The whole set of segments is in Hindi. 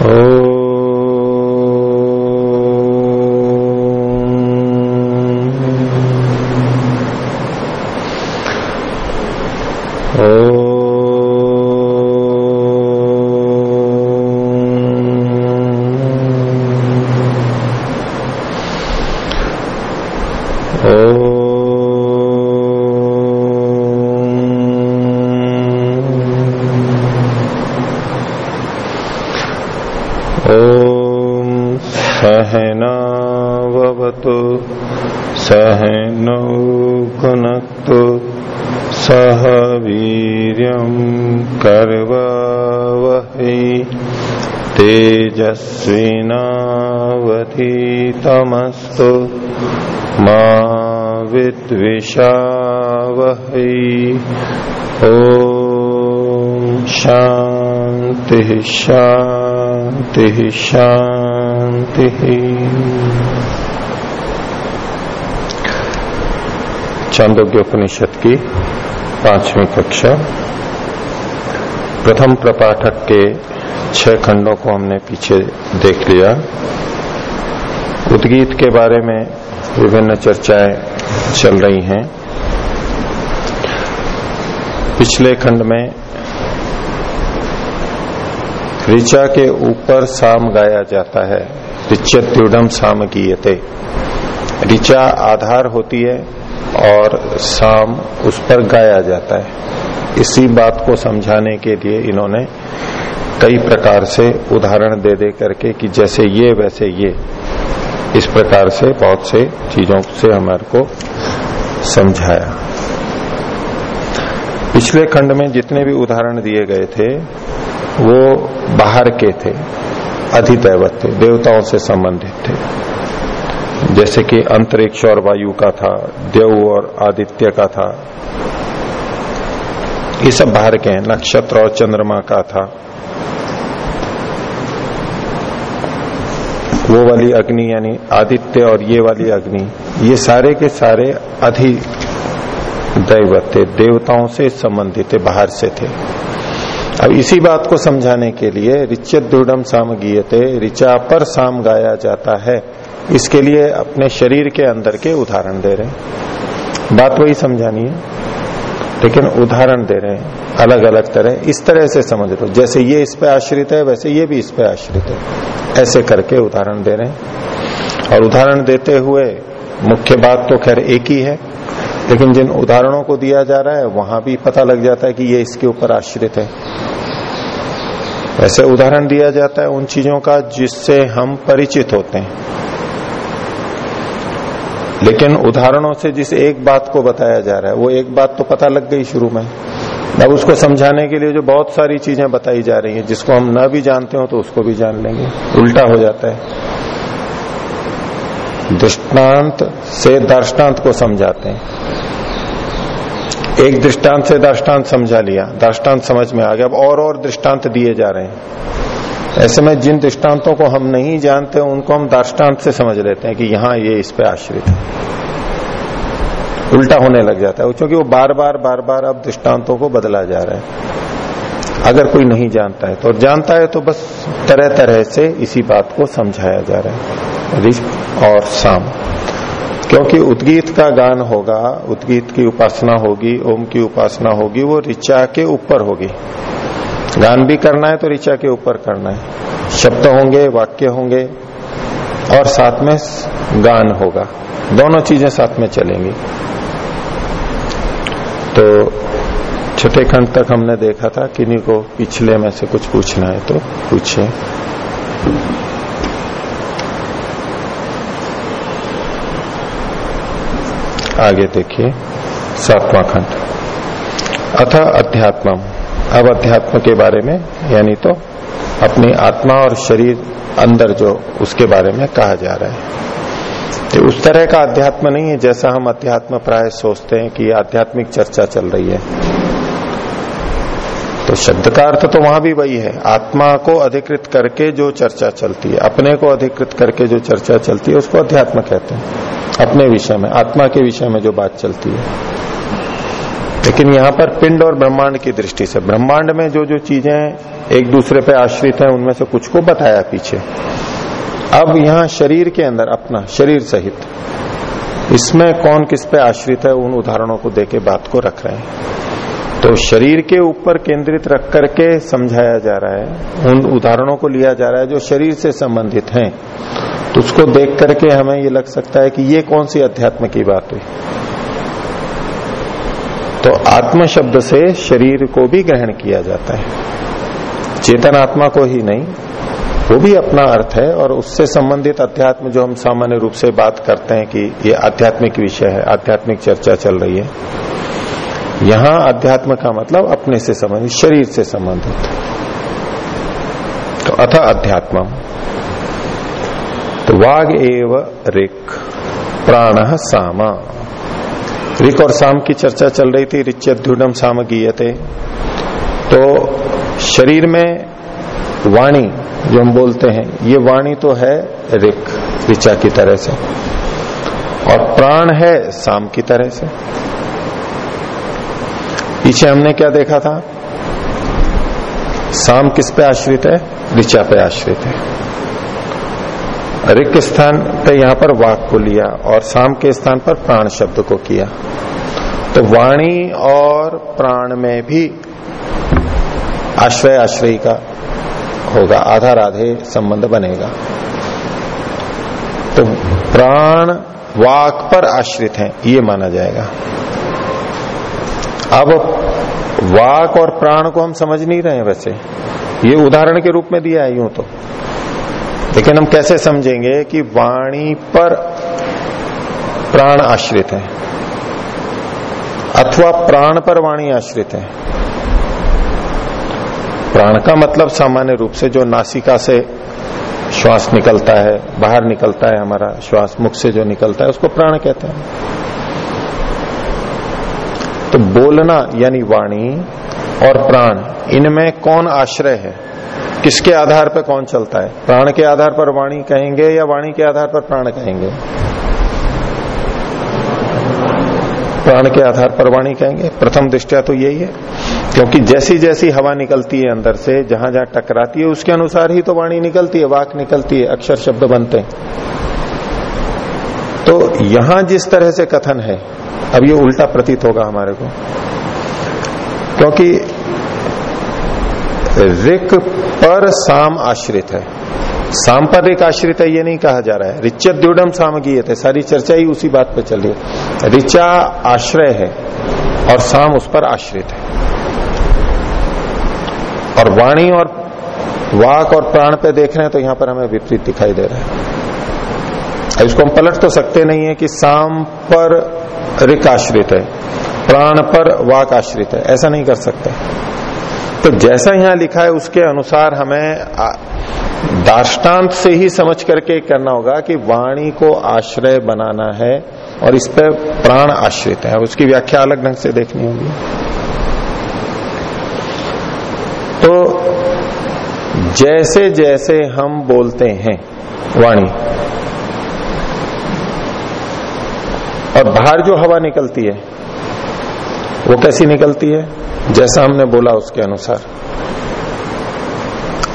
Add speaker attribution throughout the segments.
Speaker 1: सहनावतु शांति शान्तिः चांदोग्य उपनिषद की पांचवी कक्षा। प्रथम प्रपाठक के छह खंडों को हमने पीछे देख लिया। उद्गीत के बारे में विभिन्न चर्चाएँ चल रही हैं। पिछले खंड में ऋचा के ऊपर साम गाया जाता है। ऋच्यत्युडम साम गीयते। ऋचा आधार होती है और साम उस पर गाया जाता है। इसी बात को समझाने के लिए इन्होंने कई प्रकार से उदाहरण दे दे करके कि जैसे ये, वैसे ये। इस प्रकार से बहुत से चीज़ों से हमारे को समझाया। पिछले खंड में जितने भी उदाहरण दिए गए थे वो बाहर के थे, अधिदैवत थे, देवताओं से संबंधित थे। जैसे कि अंतरिक्ष और वायु का था, देव और आदित्य का था, ये सब बाहर के हैं, नक्षत्र और चंद्रमा का था। वो वाली अग्नि यानी आदित्य और ये वाली अग्नि, ये सारे के सारे अधि दैवत थे, देवताओं से संबंधित थे, बाहर से थे। अब इसी बात को समझाने के लिए रिच्यत दुर्डम साम गीयते ऋचा पर साम गाया जाता है। इसके लिए अपने शरीर के अंदर के उदाहरण दे रहे हैं। बात वही समझानी है, लेकिन उदाहरण दे रहे हैं अलग अलग तरह। इस तरह से समझ लो, जैसे ये इस पे आश्रित है, वैसे ये भी इस पे आश्रित है। ऐसे करके उदाहरण दे रहे हैं। और उदाहरण देते हुए मुख्य बात तो खैर एक ही है लेकिन जिन उदाहरणों को दिया जा रहा है, वहाँ भी पता लग जाता है कि ये इसके ऊपर आश्रित है। ऐसे उदाहरण दिया जाता है उन चीज़ों का जिससे हम परिचित होते हैं। लेकिन उदाहरणों से जिस एक बात को बताया जा रहा है, वो एक बात तो पता लग गई शुरू में। अब उसको समझाने के लिए जो बहुत सारी चीज़ें बताई जा रही हैं, जिसको हम न भी जानते हो तो उसको भी जान लेंगे। उल्टा हो जाता है। दृष्टांत से दृष्टांत को समझाते हैं। एक दृष्टांत से दृष्टांत समझा लिया। दृष्टांत समझ में आ गया। अब और और दृष्टांत दिए जा रहे हैं। ऐसे में जिन दृष्टांतों को हम नहीं जानते, उनको हम दृष्टांत से समझ लेते हैं कि यहाँ ये इस पे आश्रित है। उल्टा होने लग जाता है। क्योंकि वो बार बार बार बार अब दृष्टांतों को बदला जा रहा है। अगर कोई नहीं जानता है तो जानता है तो बस तरह तरह से इसी बात को समझाया जा रहा है। रिप और साम। क्योंकि उद्गीत का गान होगा, उद्गीत की उपासना होगी, ओम की उपासना होगी, वो ऋचा के ऊपर होगी। गान भी करना है तो ऋचा के ऊपर करना है। शब्द होंगे, वाक्य होंगे और साथ में गान होगा। दोनों चीज़ें साथ में चलेंगी। तो छठे खंड तक हमने देखा था, किन्हीं को पिछले में से कुछ पूछना है तो पूछे। आगे देखिए, सातवां खंड। अथ अध्यात्म अब अध्यात्म के बारे में, यानी तो अपनी आत्मा और शरीर अंदर जो उसके बारे में कहा जा रहा है। तो उस तरह का अध्यात्म नहीं है जैसा हम अध्यात्म प्राय सोचते हैं कि आध्यात्मिक चर्चा चल रही है। तो शब्द का अर्थ तो वहाँ भी वही है। आत्मा को अधिकृत करके जो चर्चा चलती है, अपने को अधिकृत करके जो चर्चा चलती है, उसको अध्यात्म कहते हैं। अपने विषय में, आत्मा के विषय में जो बात चलती है। लेकिन यहाँ पर पिंड और ब्रह्मांड की दृष्टि से, ब्रह्मांड में जो जो चीज़ें एक दूसरे पे आश्रित हैं, उनमें से कुछ को बताया पीछे। अब यहाँ शरीर के अंदर, अपना, शरीर सहित, इसमें कौन किस पे आश्रित है, उन उदाहरणों को देके बात को रख रहे हैं। तो शरीर के ऊपर केंद्रित रख करके समझाया जा रहा है, उन उदाहरणों को लिया जा रहा है जो शरीर से संबंधित हैं। तो उसको देख करके हमें ये लग सकता है कि ये कौन सी अध्यात्म की बात हुई। तो आत्म शब्द से शरीर को भी ग्रहण किया जाता है। चेतन आत्मा को ही नहीं, वो भी अपना अर्थ है और उससे संबंधित अध्यात्म जो हम सामान्य रूप से बात करते हैं कि ये आध्यात्मिक विषय है, आध्यात्मिक चर्चा चल रही है। यहाँ अध्यात्म का मतलब अपने से संबंधित शरीर से संबंधित तो अथ अध्यात्म तो वाग एव रिक, प्राण सामा। रिक और साम की चर्चा चल रही थी रिच्यद्युडम साम गीयते। तो शरीर में वाणी, जो हम बोलते हैं, ये वाणी तो है रिक, ऋचा की तरह से। और प्राण है साम की तरह से। पीछे हमने क्या देखा था? साम किस पे आश्रित है? ऋचा पे आश्रित है। रिक स्थान पे यहाँ पर वाक को लिया और साम के स्थान पर प्राण शब्द को किया? तो वाणी और प्राण में भी आश्रय आश्रय का होगा आधे संबंध बनेगा। तो प्राण वाक पर आश्रित है, ये माना जाएगा। अब वाक और प्राण को हम समझ नहीं रहे हैं वैसे। ये उदाहरण के रूप में दिया है यूँ तो। लेकिन हम कैसे समझेंगे कि वाणी पर प्राण आश्रित है? अथवा प्राण पर वाणी आश्रित है? प्राण का मतलब सामान्य रूप से जो नासिका से श्वास निकलता है, बाहर निकलता है हमारा श्वास मुख से जो निकलता है, उसको प्राण कहते हैं। तो बोलना यानी वाणी और प्राण, इनमें कौन आश्रय है? किसके आधार पर कौन चलता है? प्राण के आधार पर वाणी कहेंगे या वाणी के आधार पर प्राण कहेंगे? प्राण के आधार पर वाणी कहेंगे। प्रथम दृष्टिया तो यही है, क्योंकि जैसी जैसी हवा निकलती है अंदर से जहाँ जहाँ टकराती है, उसके अनुसार ही तो वाणी निकलती है, वाक निकलती है, अक्षर शब्द बनते हैं। तो यहाँ जिस तरह से कथन है, अब ये उल्टा प्रतीत होगा हमारे को। क्योंकि रिक पर साम आश्रित है। साम पर रिक आश्रित है, ये नहीं कहा जा रहा है। रिचत द्युडम सामगीय थे सारी चर्चा ही उसी बात पर चल रही है। ऋचा आश्रय है, और साम उस पर आश्रित है। और वाणी और वाक और प्राण पे देख रहे हैं तो यहाँ पर हमें विपरीत दिखाई दे रहा है। इसको हम पलट तो सकते नहीं है कि साम पर रिक आश्रित है, प्राण पर वाक आश्रित है। ऐसा नहीं कर सकते। तो जैसा यहाँ लिखा है, उसके अनुसार हमें दार्टान्त से ही समझ करके करना होगा कि वाणी को आश्रय बनाना है और इस पर प्राण आश्रित है। उसकी व्याख्या अलग ढंग से देखनी होगी। तो जैसे जैसे हम बोलते हैं वाणी और बाहर जो हवा निकलती है, वो कैसी निकलती है? जैसा हमने बोला उसके अनुसार।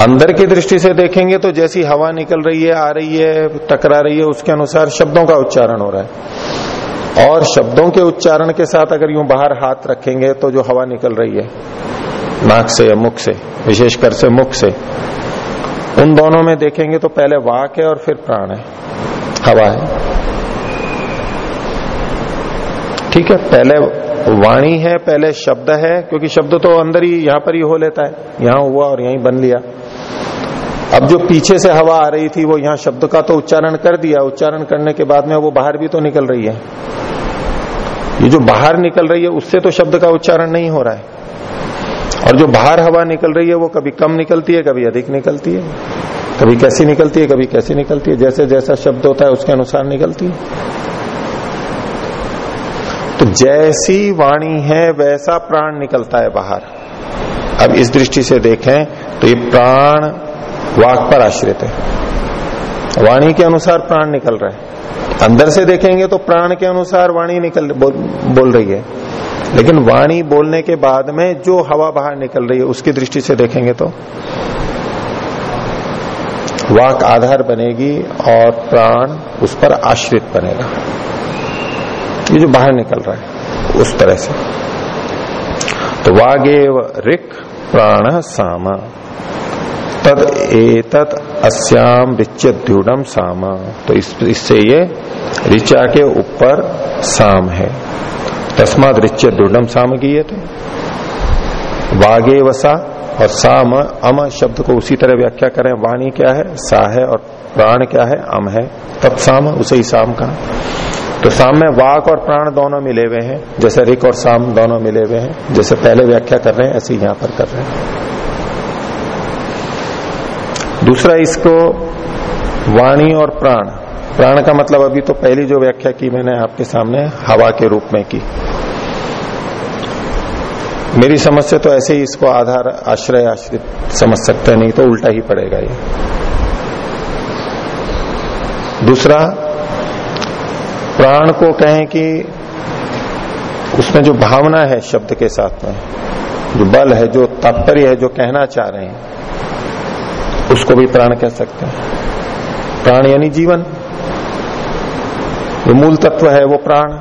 Speaker 1: अंदर की दृष्टि से देखेंगे तो जैसी हवा निकल रही है, आ रही है, टकरा रही है, उसके अनुसार शब्दों का उच्चारण हो रहा है। और शब्दों के उच्चारण के साथ अगर यूँ बाहर हाथ रखेंगे तो जो हवा निकल रही है, नाक से या मुख से, विशेषकर से मुख से, उन दोनों में देखेंगे तो पहले वाक है और फिर प्राण है। हवा है। ठीक है, पहले वाणी है, पहले शब्द है, क्योंकि शब्द तो अंदर ही, यहाँ पर ही हो लेता है। यहाँ हुआ और यहीं बन लिया। अब जो पीछे से हवा आ रही थी, वो यहाँ शब्द का तो उच्चारण कर दिया। उच्चारण करने के बाद में वो बाहर भी तो निकल रही है। ये जो बाहर निकल रही है, उससे तो शब्द का उच्चारण नहीं हो रहा है। और जो बाहर हवा निकल रही है, वो कभी कम निकलती है, कभी अधिक निकलती है। कभी कैसी निकलती है, कभी कैसी निकलती है। जैसे जैसा शब्द होता है, उसके अनुसार निकलती है। तो जैसी वाणी है वैसा प्राण निकलता है बाहर। अब इस दृष्टि से देखें तो ये प्राण वाक पर आश्रित है। वाणी के अनुसार प्राण निकल रहा है। अंदर से देखेंगे तो प्राण के अनुसार वाणी निकल बोल, बोल रही है। लेकिन वाणी बोलने के बाद में जो हवा बाहर निकल रही है उसकी दृष्टि से देखेंगे तो वाक आधार बनेगी और प्राण उस पर आश्रित बनेगा। ये जो बाहर निकल रहा है उस तरह से। तो वागेव रिक प्राण साम तद एतत अस्याम द्यूडम सामा। तो इस, इससे ये ऋचा के ऊपर साम है। तस्माद रिच्य दृढ़ साम की थे वागे वसा और साम अम शब्द को उसी तरह व्याख्या करें। वाणी क्या है? सा है और प्राण क्या है? अम है। तब साम उसे ही साम कहा। तो साम में वाक और प्राण दोनों मिले हुए हैं, जैसे रिक और साम दोनों मिले हुए हैं, जैसे पहले व्याख्या कर रहे हैं, ऐसे यहाँ पर कर रहे हैं। दूसरा, इसको वाणी और प्राण। प्राण का मतलब अभी तो पहली जो व्याख्या की मैंने आपके सामने, हवा के रूप में की। मेरी समझ से तो ऐसे ही इसको आधार, आश्रय, आश्रित समझ सकते नहीं तो उल्टा ही पड़ेगा ये। दूसरा प्राण को कहें कि उसमें जो भावना है शब्द के साथ में जो बल है जो तात्पर्य है जो कहना चाह रहे हैं उसको भी प्राण कह सकते हैं। प्राण यानी जीवन। जो मूल तत्व है वो प्राण।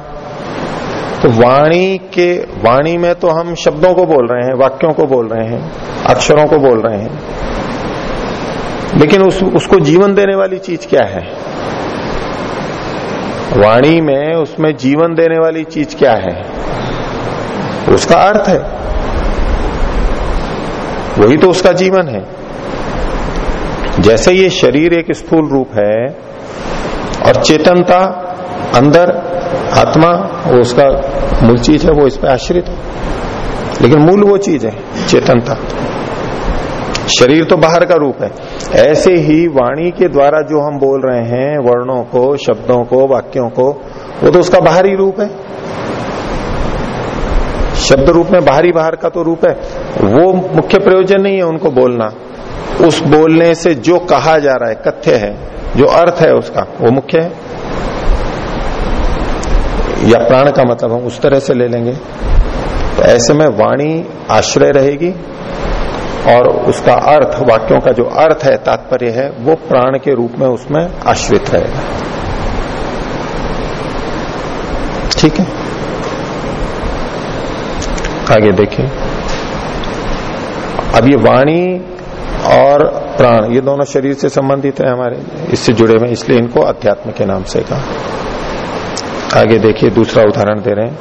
Speaker 1: तो वाणी के वाणी में तो हम शब्दों को बोल रहे हैं वाक्यों को बोल रहे हैं अक्षरों को बोल रहे हैं। लेकिन उस, उसको जीवन देने वाली चीज़ क्या है? वाणी में उसमें जीवन देने वाली चीज़ क्या है? उसका अर्थ है। वही तो उसका जीवन है। जैसे ये शरीर एक स्थूल रूप है और चेतनता अंदर, आत्मा, वो उसका मूल चीज़ है, वो इस पर आश्रित है। लेकिन मूल वो चीज़ है, चेतनता। शरीर तो बाहर का रूप है। ऐसे ही वाणी के द्वारा जो हम बोल रहे हैं, वर्णों को, शब्दों को, वाक्यों को, वो तो उसका बाहरी रूप है। शब्द रूप में बाहरी बाहर का तो रूप है। वो मुख्य प्रयोजन नहीं है उनको बोलना। उस बोलने से जो कहा जा रहा है, कथ्य है, जो अर्थ है उसका, वो मुख्य है। या प्राण का मतलब हम उस तरह से ले लेंगे। तो ऐसे में वाणी आश्रय रहेगी। और उसका अर्थ, वाक्यों का जो अर्थ है, तात्पर्य है, वो प्राण के रूप में उसमें आश्रित रहेगा ठीक है? आगे देखिए। अब ये वाणी और प्राण, ये दोनों शरीर से संबंधित है हमारे, इससे जुड़े हुए, इसलिए इनको अध्यात्म के नाम से कहा। आगे देखिए, दूसरा उदाहरण दे रहे हैं।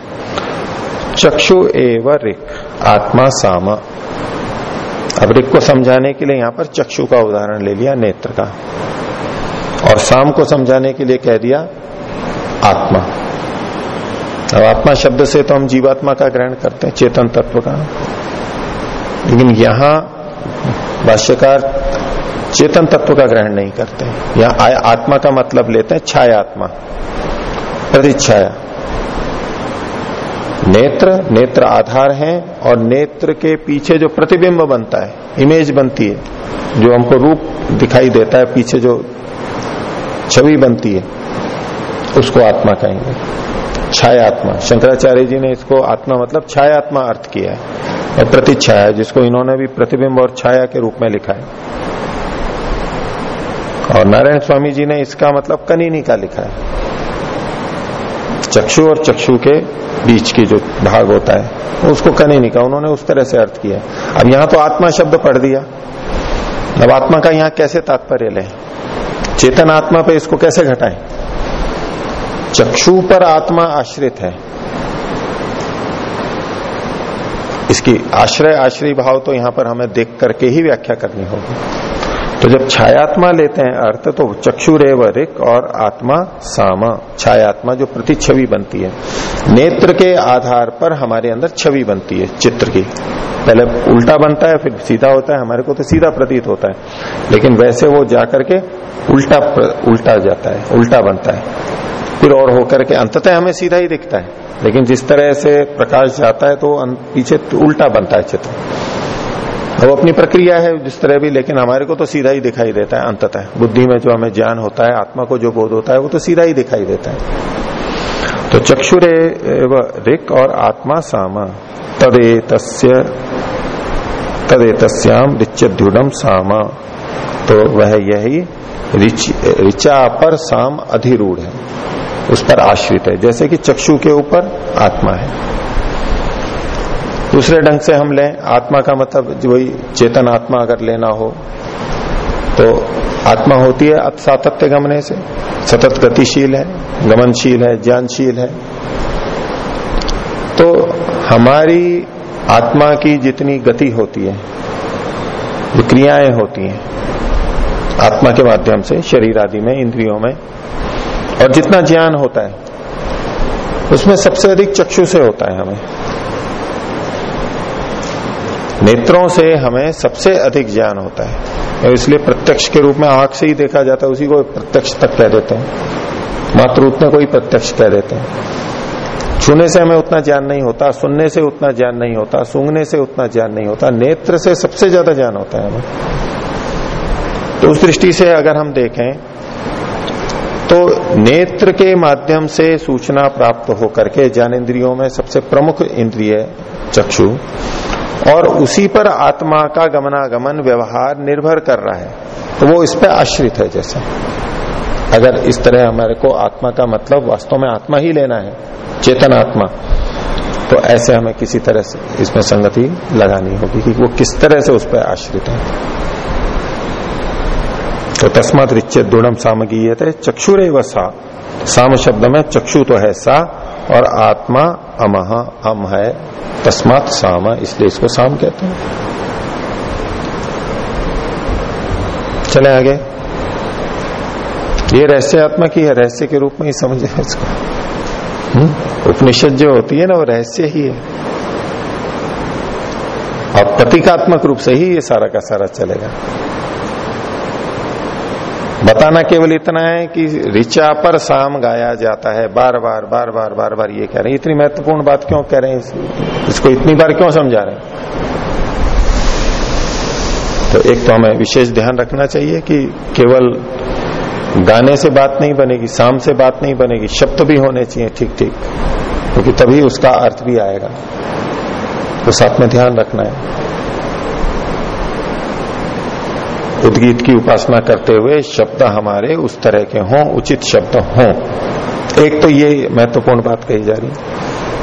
Speaker 1: चक्षु एव रिक, आत्मा साम। अब को समझाने के लिए यहाँ पर चक्षु का उदाहरण ले लिया, नेत्र का। और शाम को समझाने के लिए कह दिया, आत्मा। अब आत्मा शब्द से तो हम जीवात्मा का ग्रहण करते हैं, चेतन तत्व का। लेकिन यहाँ भाष्यकार चेतन तत्व का ग्रहण नहीं करते। यहाँ आत्मा का मतलब लेते हैं छाया आत्मा, प्रतिच्छाया। नेत्र नेत्र आधार है और नेत्र के पीछे जो प्रतिबिंब बनता है इमेज बनती है, जो हमको रूप दिखाई देता है, पीछे जो छवि बनती है, उसको आत्मा कहेंगे। छाया आत्मा शंकराचार्य जी ने इसको आत्मा मतलब छाया आत्मा अर्थ किया है और प्रतिच्छाया जिसको इन्होंने भी प्रतिबिंब और छाया के रूप में लिखा है। और नारायण स्वामी जी ने इसका मतलब कनीनी का लिखा है। चक्षु और चक्षु के बीच की जो भाग होता है, उसको कने नहीं कहा, उन्होंने उस तरह से अर्थ किया। अब यहाँ तो आत्मा शब्द पढ़ दिया। अब आत्मा का यहाँ कैसे तात्पर्य ले? चेतन आत्मा पे इसको कैसे घटाएँ? चक्षु पर आत्मा आश्रित है। इसकी आश्रय आश्रय भाव तो यहाँ पर हमें देख करके ही व्याख्या करनी होगी। तो जब छायात्मा लेते हैं अर्थ तो चक्षुरेव रिक और आत्मा सामा। छायात्मा जो प्रति छवि बनती है। नेत्र के आधार पर हमारे अंदर छवि बनती है, चित्र की। पहले उल्टा बनता है, फिर सीधा होता है, हमारे को तो सीधा प्रतीत होता है। लेकिन वैसे वो जाकर के उल्टा उल्टा जाता है, उल्टा बनता है। फिर और होकर के अंततः हमें सीधा ही दिखता है। लेकिन जिस तरह से प्रकाश जाता है तो पीछे उल्टा बनता है चित्र। अब अपनी प्रक्रिया है जिस तरह भी, लेकिन हमारे को तो सीधा ही दिखाई देता है अंततः। बुद्धि में जो हमें ज्ञान होता है, आत्मा को जो बोध होता है, वो तो सीधा ही दिखाई देता है। तो चक्षुरे रिक और आत्मा साम, तदे तस्य, तदे तस्याम साम। तो वह यही ऋचा पर साम अधिरूढ़ है। उस पर आश्रित है। जैसे कि चक्षु के ऊपर आत्मा है। दूसरे ढंग से हम लें, आत्मा का मतलब वही चेतन आत्मा अगर लेना हो तो आत्मा होती है सातत्य गमने से। सतत गतिशील है, गमनशील है, ज्ञानशील है। तो हमारी आत्मा की जितनी गति होती है, जो क्रियाएँ होती हैं, आत्मा के माध्यम से, शरीर आदि में, इंद्रियों में, और जितना ज्ञान होता है, उसमें सबसे अधिक चक्षु से होता है हमें। नेत्रों से हमें सबसे अधिक ज्ञान होता है। इसलिए प्रत्यक्ष के रूप में आँख से ही देखा जाता है, उसी को प्रत्यक्ष तक कह देते हैं। मात्र उतने को ही प्रत्यक्ष कह देते हैं। छूने से हमें उतना ज्ञान नहीं होता, सुनने से उतना ज्ञान नहीं होता, सूंघने से उतना ज्ञान नहीं होता, नेत्र से सबसे ज़्यादा ज्ञान होता है हमें। तो उस दृष्टि से अगर हम देखें तो नेत्र के माध्यम से सूचना प्राप्त होकर के ज्ञान इंद्रियों में सबसे प्रमुख इंद्रिय चक्षु और उसी पर आत्मा का गमनागमन व्यवहार निर्भर कर रहा है। तो वो इस पर आश्रित है जैसे। अगर इस तरह हमारे को आत्मा का मतलब वास्तव में आत्मा ही लेना है, चेतन आत्मा तो ऐसे हमें किसी तरह से इसमें संगति लगानी होगी कि वो किस तरह से उस पर आश्रित है। तो तस्मात रिच्य दुणम सामगी थे चक्षुरे व सा। साम शब्द में चक्षु तो है सा और आत्मा अमह अम है, तस्मात साम, इसलिए इसको साम कहते हैं। चले आगे। ये रहस्य आत्मा की है, रहस्य के रूप में ही समझे इसको। हम्म? उपनिषद जो होती है ना, वो रहस्य ही है। और प्रतीकात्मक रूप से ही ये सारा का सारा चलेगा। बताना केवल इतना है कि ऋचा पर शाम गाया जाता है। बार बार बार बार बार बार ये कह रहे हैं। इतनी महत्वपूर्ण बात क्यों कह रहे हैं? इसको इतनी बार क्यों समझा रहे हैं? तो एक तो हमें विशेष ध्यान रखना चाहिए कि केवल गाने से बात नहीं बनेगी शाम से बात नहीं बनेगी, शब्द भी होने चाहिए ठीक ठीक क्योंकि तो तभी उसका अर्थ भी आएगा। तो साथ में ध्यान रखना है। उद्गीत की उपासना करते हुए शब्द हमारे उस तरह के हों, उचित शब्द हों। एक तो ये महत्वपूर्ण बात कही जा रही है।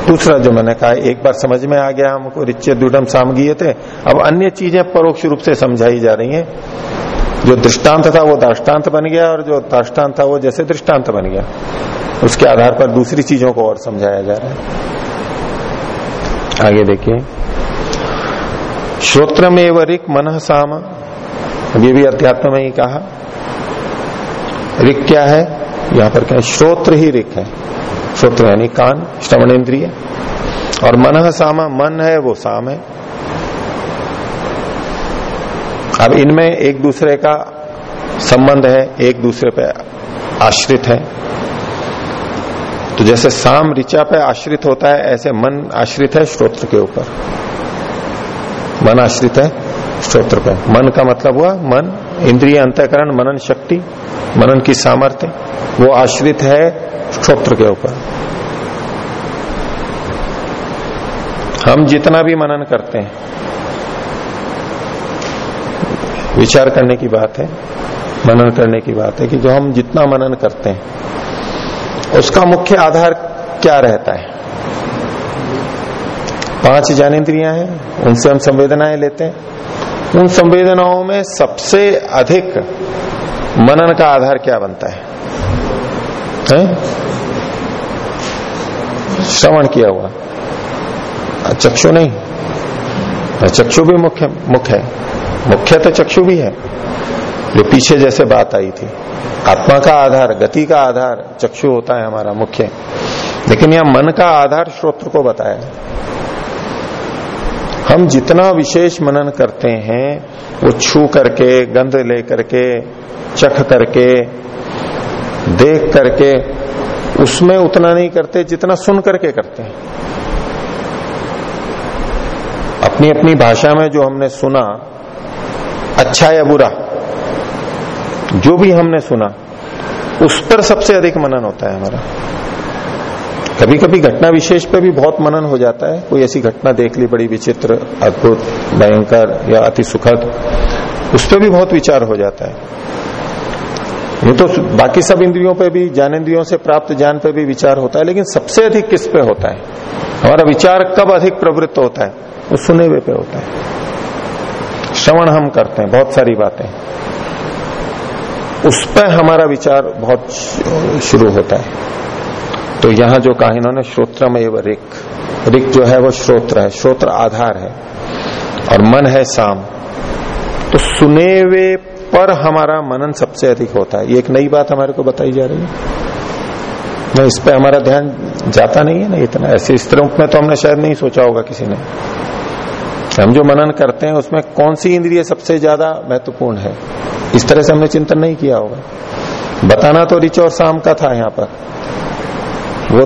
Speaker 1: दूसरा जो मैंने कहा, एक बार समझ में आ गया हमको रिच्य दुडम सामगीय थे। अब अन्य चीज़ें परोक्ष रूप से समझाई जा रही हैं। जो दृष्टांत था, वो दृष्टांत बन गया और जो दृष्टांत था, वो जैसे दृष्टांत बन गया। उसके आधार पर दूसरी चीज़ों को और समझाया जा रहा है। आगे देखिए। श्रोत्र में वरिक मन साम। ये भी अध्यात्म में ही कहा। रिक क्या है? यहाँ पर क्या श्रोत्र ही रिक है। श्रोत्र यानी कान श्रवण इंद्रिय और मन सामा, मन है, वो साम है। अब इनमें एक दूसरे का संबंध है, एक दूसरे पे आश्रित है। तो जैसे साम ऋचा पे आश्रित होता है, ऐसे मन आश्रित है श्रोत्र के ऊपर। मन आश्रित है। स्त्रोत्र पे मन का मतलब हुआ मन, इंद्रिय अंतकरण, मनन शक्ति, मनन की सामर्थ्य, वो आश्रित है स्त्रोत्र के ऊपर। हम जितना भी मनन करते हैं, विचार करने की बात है, मनन करने की बात है कि जो हम जितना मनन करते हैं, उसका मुख्य आधार क्या रहता है? पाँच ज्ञानेन्द्रियाँ हैं, उनसे हम संवेदनाएँ लेते हैं। उन संवेदनाओं में सबसे अधिक मनन का आधार क्या बनता है, है? श्रवण किया हुआ। चक्षु नहीं। चक्षु भी मुख्य मुख्य है। मुख्य तो चक्षु भी है। जो पीछे जैसे बात आई थी। आत्मा का आधार गति का आधार चक्षु होता है हमारा मुख्य। लेकिन यह मन का आधार श्रोत्र को बताया। हम जितना विशेष मनन करते हैं, वो छू करके, गंध ले करके, चख करके, देख करके, उसमें उतना नहीं करते जितना सुन करके करते हैं। अपनी अपनी भाषा में जो हमने सुना अच्छा या बुरा, जो भी हमने सुना, उस पर सबसे अधिक मनन होता है हमारा। कभी कभी घटना विशेष पे भी बहुत मनन हो जाता है। कोई ऐसी घटना देख ली, बड़ी विचित्र, अद्भुत, भयंकर या अति सुखद, उस पर भी बहुत विचार हो जाता है। ये तो बाकी सब इंद्रियों पे भी ज्ञानेन्द्रियों से प्राप्त ज्ञान पे भी विचार होता है, लेकिन सबसे अधिक किस पे होता है? हमारा विचार कब अधिक प्रवृत्त होता है? वो सुने हुए पे होता है। श्रवण हम करते हैं, बहुत सारी बातें। उस पर हमारा विचार बहुत शुरू होता है। तो यहाँ जो कहा इन्होंने श्रोत्रम एवं रिक रिक जो है वो श्रोत्र है, श्रोत्र आधार है। और मन है साम। तो सुने हुए पर हमारा मनन सबसे अधिक होता है। ये एक नई बात हमारे को बताई जा रही है। नहीं, इस पे हमारा ध्यान जाता नहीं है ना इतना। ऐसे इस तरह में तो हमने शायद नहीं सोचा होगा किसी ने। हम जो मनन करते हैं, उसमें कौन सी इंद्रिय सबसे ज़्यादा महत्वपूर्ण है? इस तरह से हमने चिंतन नहीं किया होगा। बताना तो रिच और शाम का था यहाँ पर। वो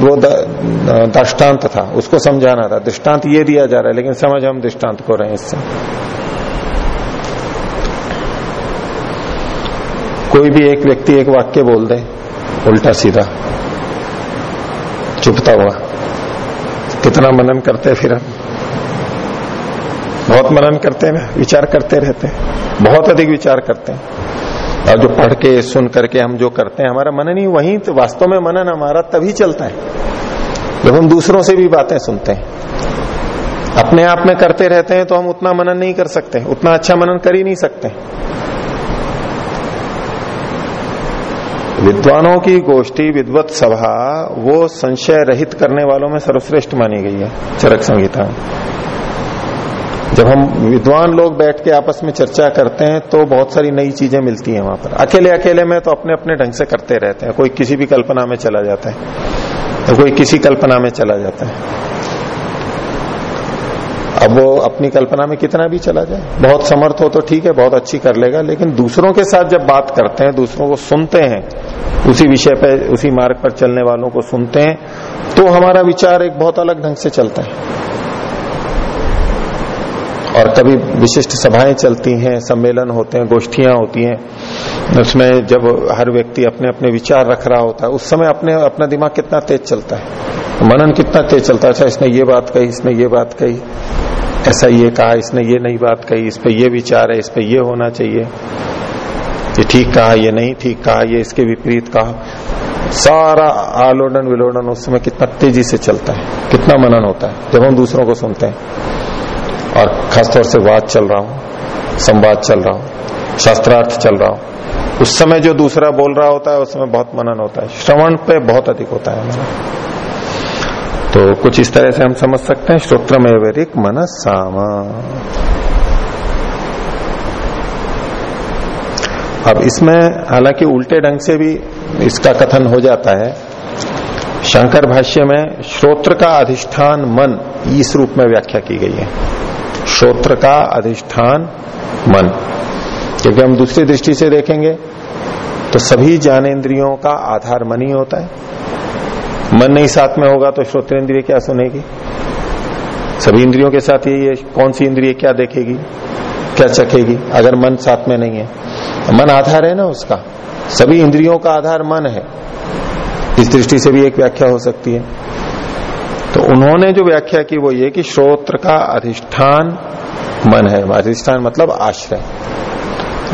Speaker 1: वो दृष्टांत था, उसको समझाना था। दृष्टांत ये दिया जा रहा है, लेकिन समझ हम दृष्टांत को रहे हैं इससे। कोई भी एक व्यक्ति एक वाक्य बोल दे, उल्टा सीधा, चुपता हुआ, कितना मनन करते फिर हम। बहुत मनन करते हैं, विचार करते रहते हैं, बहुत अधिक विचार करते हैं। और जो पढ़ के, सुन करके हम जो करते हैं, हमारा मनन ही वही तो वास्तव में मनन हमारा तभी चलता है, जब हम दूसरों से भी बातें सुनते हैं। अपने आप में करते रहते हैं तो हम उतना मनन नहीं कर सकते, उतना अच्छा मनन कर ही नहीं सकते। विद्वानों की गोष्ठी विद्वत सभा, वो संशय रहित करने वालों में सर्वश्रेष्ठ मानी गई है, चरक संहिता जब हम विद्वान लोग बैठ के आपस में चर्चा करते हैं तो बहुत सारी नई चीज़ें मिलती हैं वहाँ पर। अकेले अकेले में तो अपने अपने ढंग से करते रहते हैं। कोई किसी भी कल्पना में चला जाता है। तो कोई किसी कल्पना में चला जाता है। अब वो अपनी कल्पना में कितना भी चला जाए। बहुत समर्थ हो तो ठीक है, बहुत अच्छी कर लेगा, लेकिन दूसरों के साथ जब बात करते हैं, दूसरों को सुनते हैं, उसी विषय पर उसी मार्ग पर चलने वालों को सुनते हैं तो हमारा विचार एक बहुत अलग ढंग से चलता है। और कभी विशिष्ट सभाएँ चलती हैं, सम्मेलन होते हैं, गोष्ठियाँ होती हैं, उसमें जब हर व्यक्ति अपने अपने विचार रख रहा होता है, उस समय अपने, अपना दिमाग कितना तेज चलता है? मनन कितना तेज चलता है? अच्छा इसने ये बात कही, इसने ये बात कही, ऐसा ये कहा, इसने ये नहीं बात कही, इस पर ये विचार है, इस पर ये होना चाहिए। ये ठीक कहा, ये नहीं ठीक कहा, ये इसके विपरीत कहा। सारा आलोडन विलोडन उस समय कितना तेज़ी से चलता है, कितना मनन होता है, जब हम दूसरों को सुनते हैं। और खासतौर से वाद चल रहा हूँ, संवाद चल रहा हूँ, शास्त्रार्थ चल रहा हूँ। उस समय जो दूसरा बोल रहा होता है, उस समय बहुत मनन होता है। श्रवण पे बहुत अधिक होता है मनन। तो कुछ इस तरह से हम समझ सकते हैं श्रोत्र में वेरिक मन साम अब इसमें हालाँकि उल्टे ढंग से भी इसका कथन हो जाता है। शंकर भाष्य में, श्रोत्र का अधिष्ठान मन, इस रूप में व्याख्या की गई है। श्रोत्र का अधिष्ठान मन। क्योंकि हम दूसरी दृष्टि से देखेंगे तो सभी ज्ञानेन्द्रियों का आधार मन ही होता है। मन नहीं साथ में होगा तो श्रोतेन्द्रिय क्या सुनेगी? सभी इंद्रियों के साथ ये कौन सी इंद्रिय क्या देखेगी, क्या चखेगी? अगर मन साथ में नहीं है, मन आधार है ना उसका? सभी इंद्रियों का आधार मन है। इस दृष्टि से भी एक व्याख्या हो सकती है। तो उन्होंने जो व्याख्या की वो ये कि श्रोत्र का अधिष्ठान मन है। अधिष्ठान मतलब आश्रय।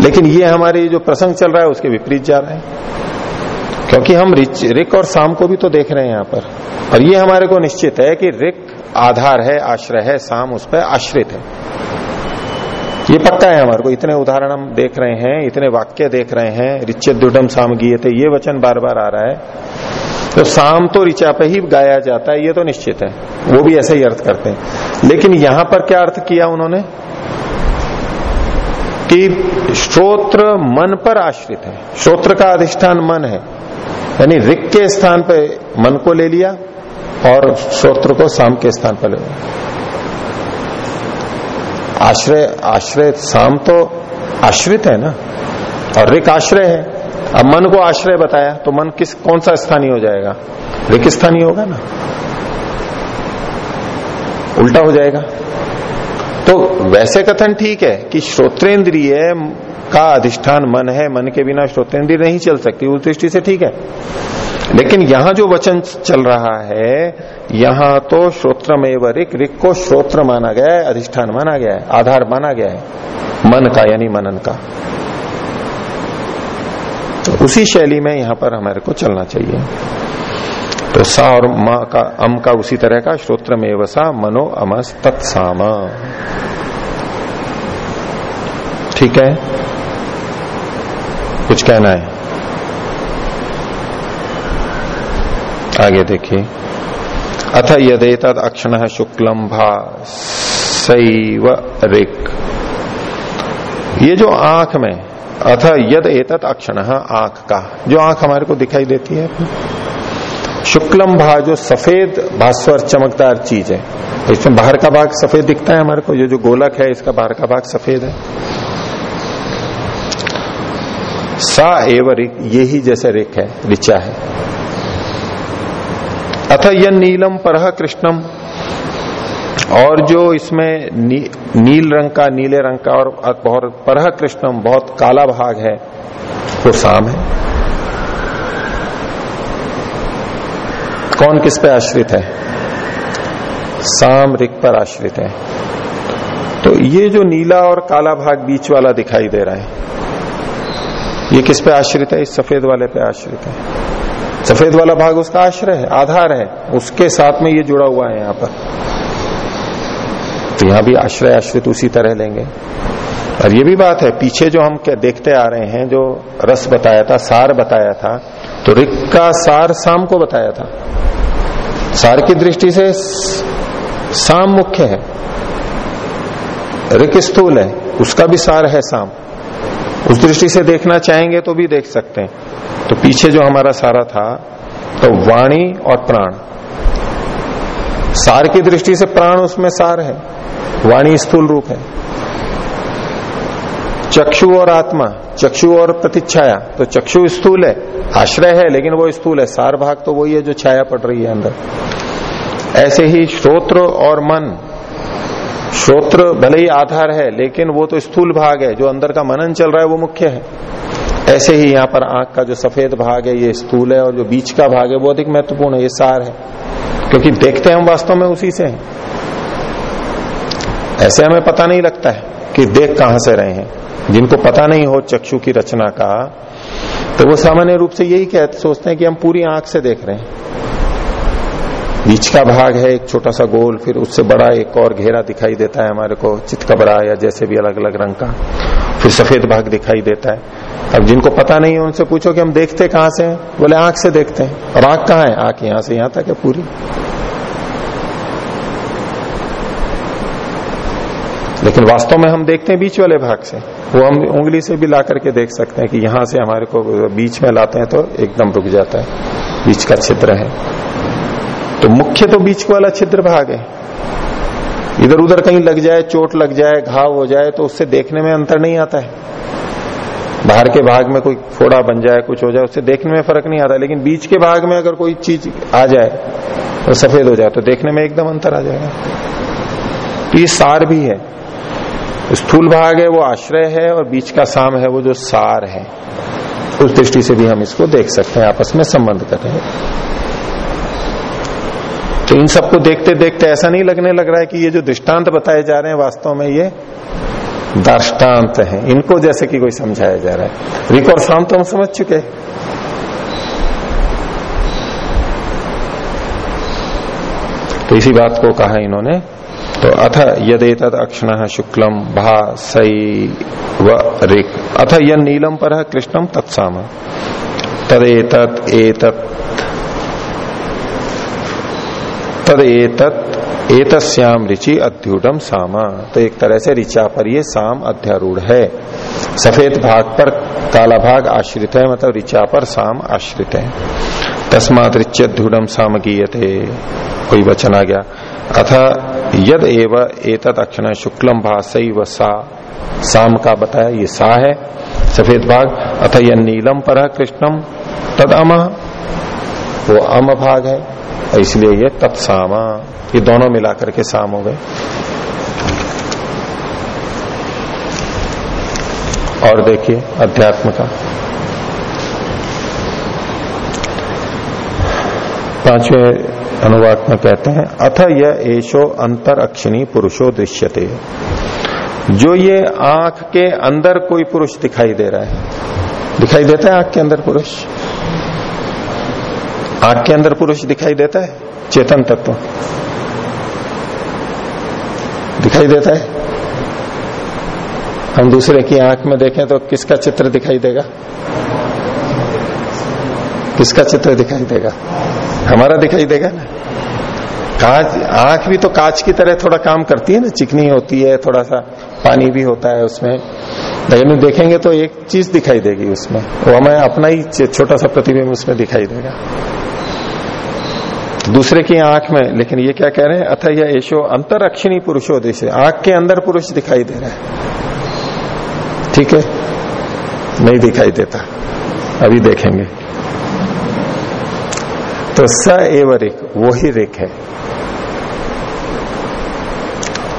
Speaker 1: लेकिन ये हमारी जो प्रसंग चल रहा है, उसके विपरीत जा रहा है। क्योंकि हम रिक और शाम को भी तो देख रहे हैं यहाँ पर। और ये हमारे को निश्चित है कि रिक आधार है, आश्रय है शाम उस पर आश्रित है। ये पक्का है हमारे को। इतने उदाहरण हम देख रहे हैं, इतने वाक्य देख रहे हैं। रिच्य दुडम साम थे ये वचन बार बार आ रहा है। तो शाम तो ऋचा पे ही गाया जाता है, ये तो निश्चित है। वो भी ऐसा ही अर्थ करते हैं। लेकिन यहाँ पर क्या अर्थ किया उन्होंने? कि श्रोत्र मन पर आश्रित है। श्रोत्र का अधिष्ठान मन है। यानी रिक के स्थान पर मन को ले लिया और श्रोत्र को शाम के स्थान पर ले लिया। आश्रय आश्रय, शाम तो आश्रित है ना? और रिक आश्रय है। अब मन को आश्रय बताया तो मन किस, कौन सा स्थानीय हो जाएगा? रिक स्थानीय होगा ना? उल्टा हो जाएगा। तो वैसे कथन ठीक है कि श्रोतेंद्रिय का अधिष्ठान मन है, मन के बिना श्रोतेंद्रिय नहीं चल सकती, उस दृष्टि से ठीक है। लेकिन यहाँ जो वचन चल रहा है, यहाँ तो श्रोत्र में रिक रिक को श्रोत्र माना गया है, अधिष्ठान माना गया है, आधार माना गया है, मन का यानी मनन का। तो उसी शैली में यहाँ पर हमारे को चलना चाहिए। तो सा और म का, अम का उसी तरह का श्रोत्र में वसा मनो अमस तत्साम। ठीक है? कुछ कहना है? आगे देखिए। अथ यदेत अक्षण शुक्लम भा सैव रिक ये जो आँख में अथ यद एतत अक्षण, आँख का। जो आँख हमारे को दिखाई देती है। शुक्लम भा जो सफ़ेद भास्वर चमकदार चीज़। है इसमें बाहर का भाग सफ़ेद दिखता है हमारे को, ये जो गोलक है, इसका बाहर का भाग सफ़ेद है। सा एव रिक, ये ही जैसे रिक है, ऋचा है। अथ यह नीलम परह कृष्णम और जो इसमें नी, नील रंग का नीले रंग का और बहुत परह कृष्णम बहुत काला भाग है वो शाम है। कौन किस पे आश्रित है? साम रिक पर आश्रित है। तो ये जो नीला और काला भाग बीच वाला दिखाई दे रहा है ये किस पे आश्रित है? इस सफ़ेद वाले पे आश्रित है। सफ़ेद वाला भाग उसका आश्रय है आधार है उसके साथ में ये जुड़ा हुआ है यहाँ पर। तो यहाँ भी आश्रय आश्रित उसी तरह लेंगे। और ये भी बात है, पीछे जो हम क्या देखते आ रहे हैं, जो रस बताया था, सार बताया था तो रिक का सार शाम को बताया था। सार की दृष्टि से साम मुख्य है। रिक स्थूल है, उसका भी सार है साम। उस दृष्टि से देखना चाहेंगे तो भी देख सकते हैं। तो पीछे जो हमारा सारा था तो वाणी और प्राण। सार की दृष्टि से प्राण उसमें सार है। वाणी स्थूल रूप है। चक्षु और आत्मा, चक्षु और प्रतिच्छाया तो चक्षु स्थूल है, आश्रय है, लेकिन वो स्थूल है। सार भाग तो वही है जो छाया पड़ रही है अंदर। ऐसे ही श्रोत्र और मन, श्रोत्र भले ही आधार है, लेकिन वो तो स्थूल भाग है, जो अंदर का मनन चल रहा है, वो मुख्य है। ऐसे ही यहाँ पर आँख का जो सफ़ेद भाग है, ये स्थूल है, और जो बीच का भाग है, वो अधिक महत्वपूर्ण है, ये सार है। क्योंकि देखते हम वास्तव में उसी से हैं। ऐसे हमें पता नहीं लगता है कि देख कहाँ से रहे हैं। जिनको पता नहीं हो चक्षु की रचना का तो वो सामान्य रूप से यही कहते सोचते हैं कि हम पूरी आँख से देख रहे हैं। बीच का भाग है, एक छोटा सा गोल, फिर उससे बड़ा एक और घेरा दिखाई देता है हमारे को, चितकबरा या जैसे भी अलग अलग रंग का। फिर सफ़ेद भाग दिखाई देता है। अब जिनको पता नहीं है, उनसे पूछो कि हम देखते कहाँ से हैं? बोले, आँख से देखते हैं। और आँख कहाँ है? आँख यहाँ से, यहाँ तक है पूरी। लेकिन वास्तव में हम देखते हैं बीच वाले भाग से। वो हम उंगली से भी ला करके देख सकते हैं कि यहाँ से हमारे को बीच में लाते हैं तो एकदम रुक जाता है। बीच का छिद्र है। तो मुख्य तो बीच वाला छिद्र भाग है। इधर उधर कहीं लग जाए, चोट लग जाए, घाव हो जाए तो उससे देखने में अंतर नहीं आता है। बाहर के भाग में कोई फोड़ा बन जाए, कुछ हो जाए, उससे देखने में फ़र्क नहीं आता। लेकिन बीच के भाग में अगर कोई चीज़ आ जाए तो सफ़ेद हो जाए तो देखने में एकदम अंतर आ जाएगा। तो ये सार भी है। स्थूल भाग है, वो आश्रय है और बीच का साम है, वो जो सार है। उस दृष्टि से भी हम इसको देख सकते हैं, आपस में संबंध कर रहे हैं। तो इन सबको देखते देखते ऐसा नहीं लगने लग रहा है कि ये जो दृष्टांत बताए जा रहे हैं, वास्तव में ये दृष्टांत है। इनको जैसे कि कोई समझाया जा रहा है। रिक और शाम तो हम समझ चुके तो इसी बात को कहा इन्होंने। तो अथ यदेत अक्षण शुक्लम भा सई व रिक अथ यद नीलम पर कृष्णम तत्साम तदेत एतत् तद एतत एतस्याम रिचि अध्युडम सामा। तो एक तरह से ऋचा पर ये साम अध्यारूढ़ है। सफ़ेद भाग पर काला भाग आश्रित है मतलब ऋचा पर साम आश्रित है। तस्मात ऋच्यध्युडम साम थे कोई वचन आ गया। अथ यद एव एतत अक्षण शुक्लम भाषई व सा। साम का बताया ये सा है। सफ़ेद भाग, अथ यह नीलम पर कृष्णम तद अम, वो अम भाग है इसलिए ये तत्सामा ये दोनों मिलाकर के साम हो गए। और देखिए, अध्यात्म का। पाँचवें अनुवाद में कहते हैं, अथ यह एशो अंतर अक्षिणी पुरुषो दृश्यते। जो ये आँख के अंदर कोई पुरुष दिखाई दे रहा है, दिखाई देता है आँख के अंदर पुरुष? आँख के अंदर पुरुष दिखाई देता है? चेतन तत्व। दिखाई देता है? हम दूसरे की आँख में देखें तो किसका चित्र दिखाई देगा? किसका चित्र दिखाई देगा? हमारा दिखाई देगा ना। कांच, आँख भी तो कांच की तरह थोड़ा काम करती है ना। चिकनी होती है, थोड़ा सा पानी भी होता है उसमें। लेकिन देखेंगे तो एक चीज़ दिखाई देगी उसमें। वो हमें अपना ही छोटा सा प्रतिबिंब उसमें दिखाई देगा। दूसरे की आँख में, लेकिन ये क्या कह रहे हैं? अथ यह यशो अंतर अक्षिणी पुरुषो देश। आँख के अंदर पुरुष दिखाई दे रहा है। ठीक है? नहीं दिखाई देता। अभी देखेंगे। तो स एव रिक वो ही रिक है।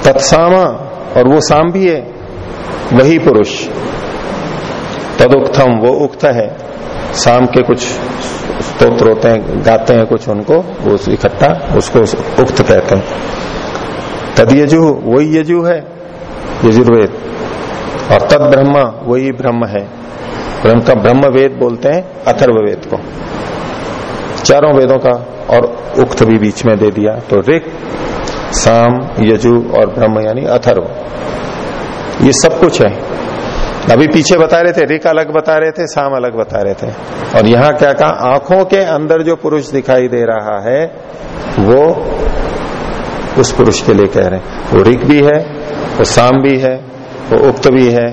Speaker 1: तत्सामा, और वो साम भी है, वही पुरुष। तदुक्तम, वो उक्त है। शाम के कुछ स्त्रोत्र होते हैं, गाते हैं कुछ उनको, वो इकट्ठा, उसको उक्त कहते हैं। तद यजु वही यजु है, यजुर्वेद। और तद ब्रह्म वही ब्रह्म है। ब्रह्म का ब्रह्म वेद बोलते हैं अथर्व वेद को। चारों वेदों का और उक्त भी बीच में दे दिया। तो ऋक, साम, यजु और ब्रह्म यानी अथर्व। ये सब कुछ है। अभी पीछे बता रहे थे, ऋक अलग बता रहे थे, साम अलग बता रहे थे। और यहाँ क्या कहा? आँखों के अंदर जो पुरुष दिखाई दे रहा है, वो उस पुरुष के लिए कह रहे हैं। वो ऋक भी है, वो साम भी है, वो उक्त भी है,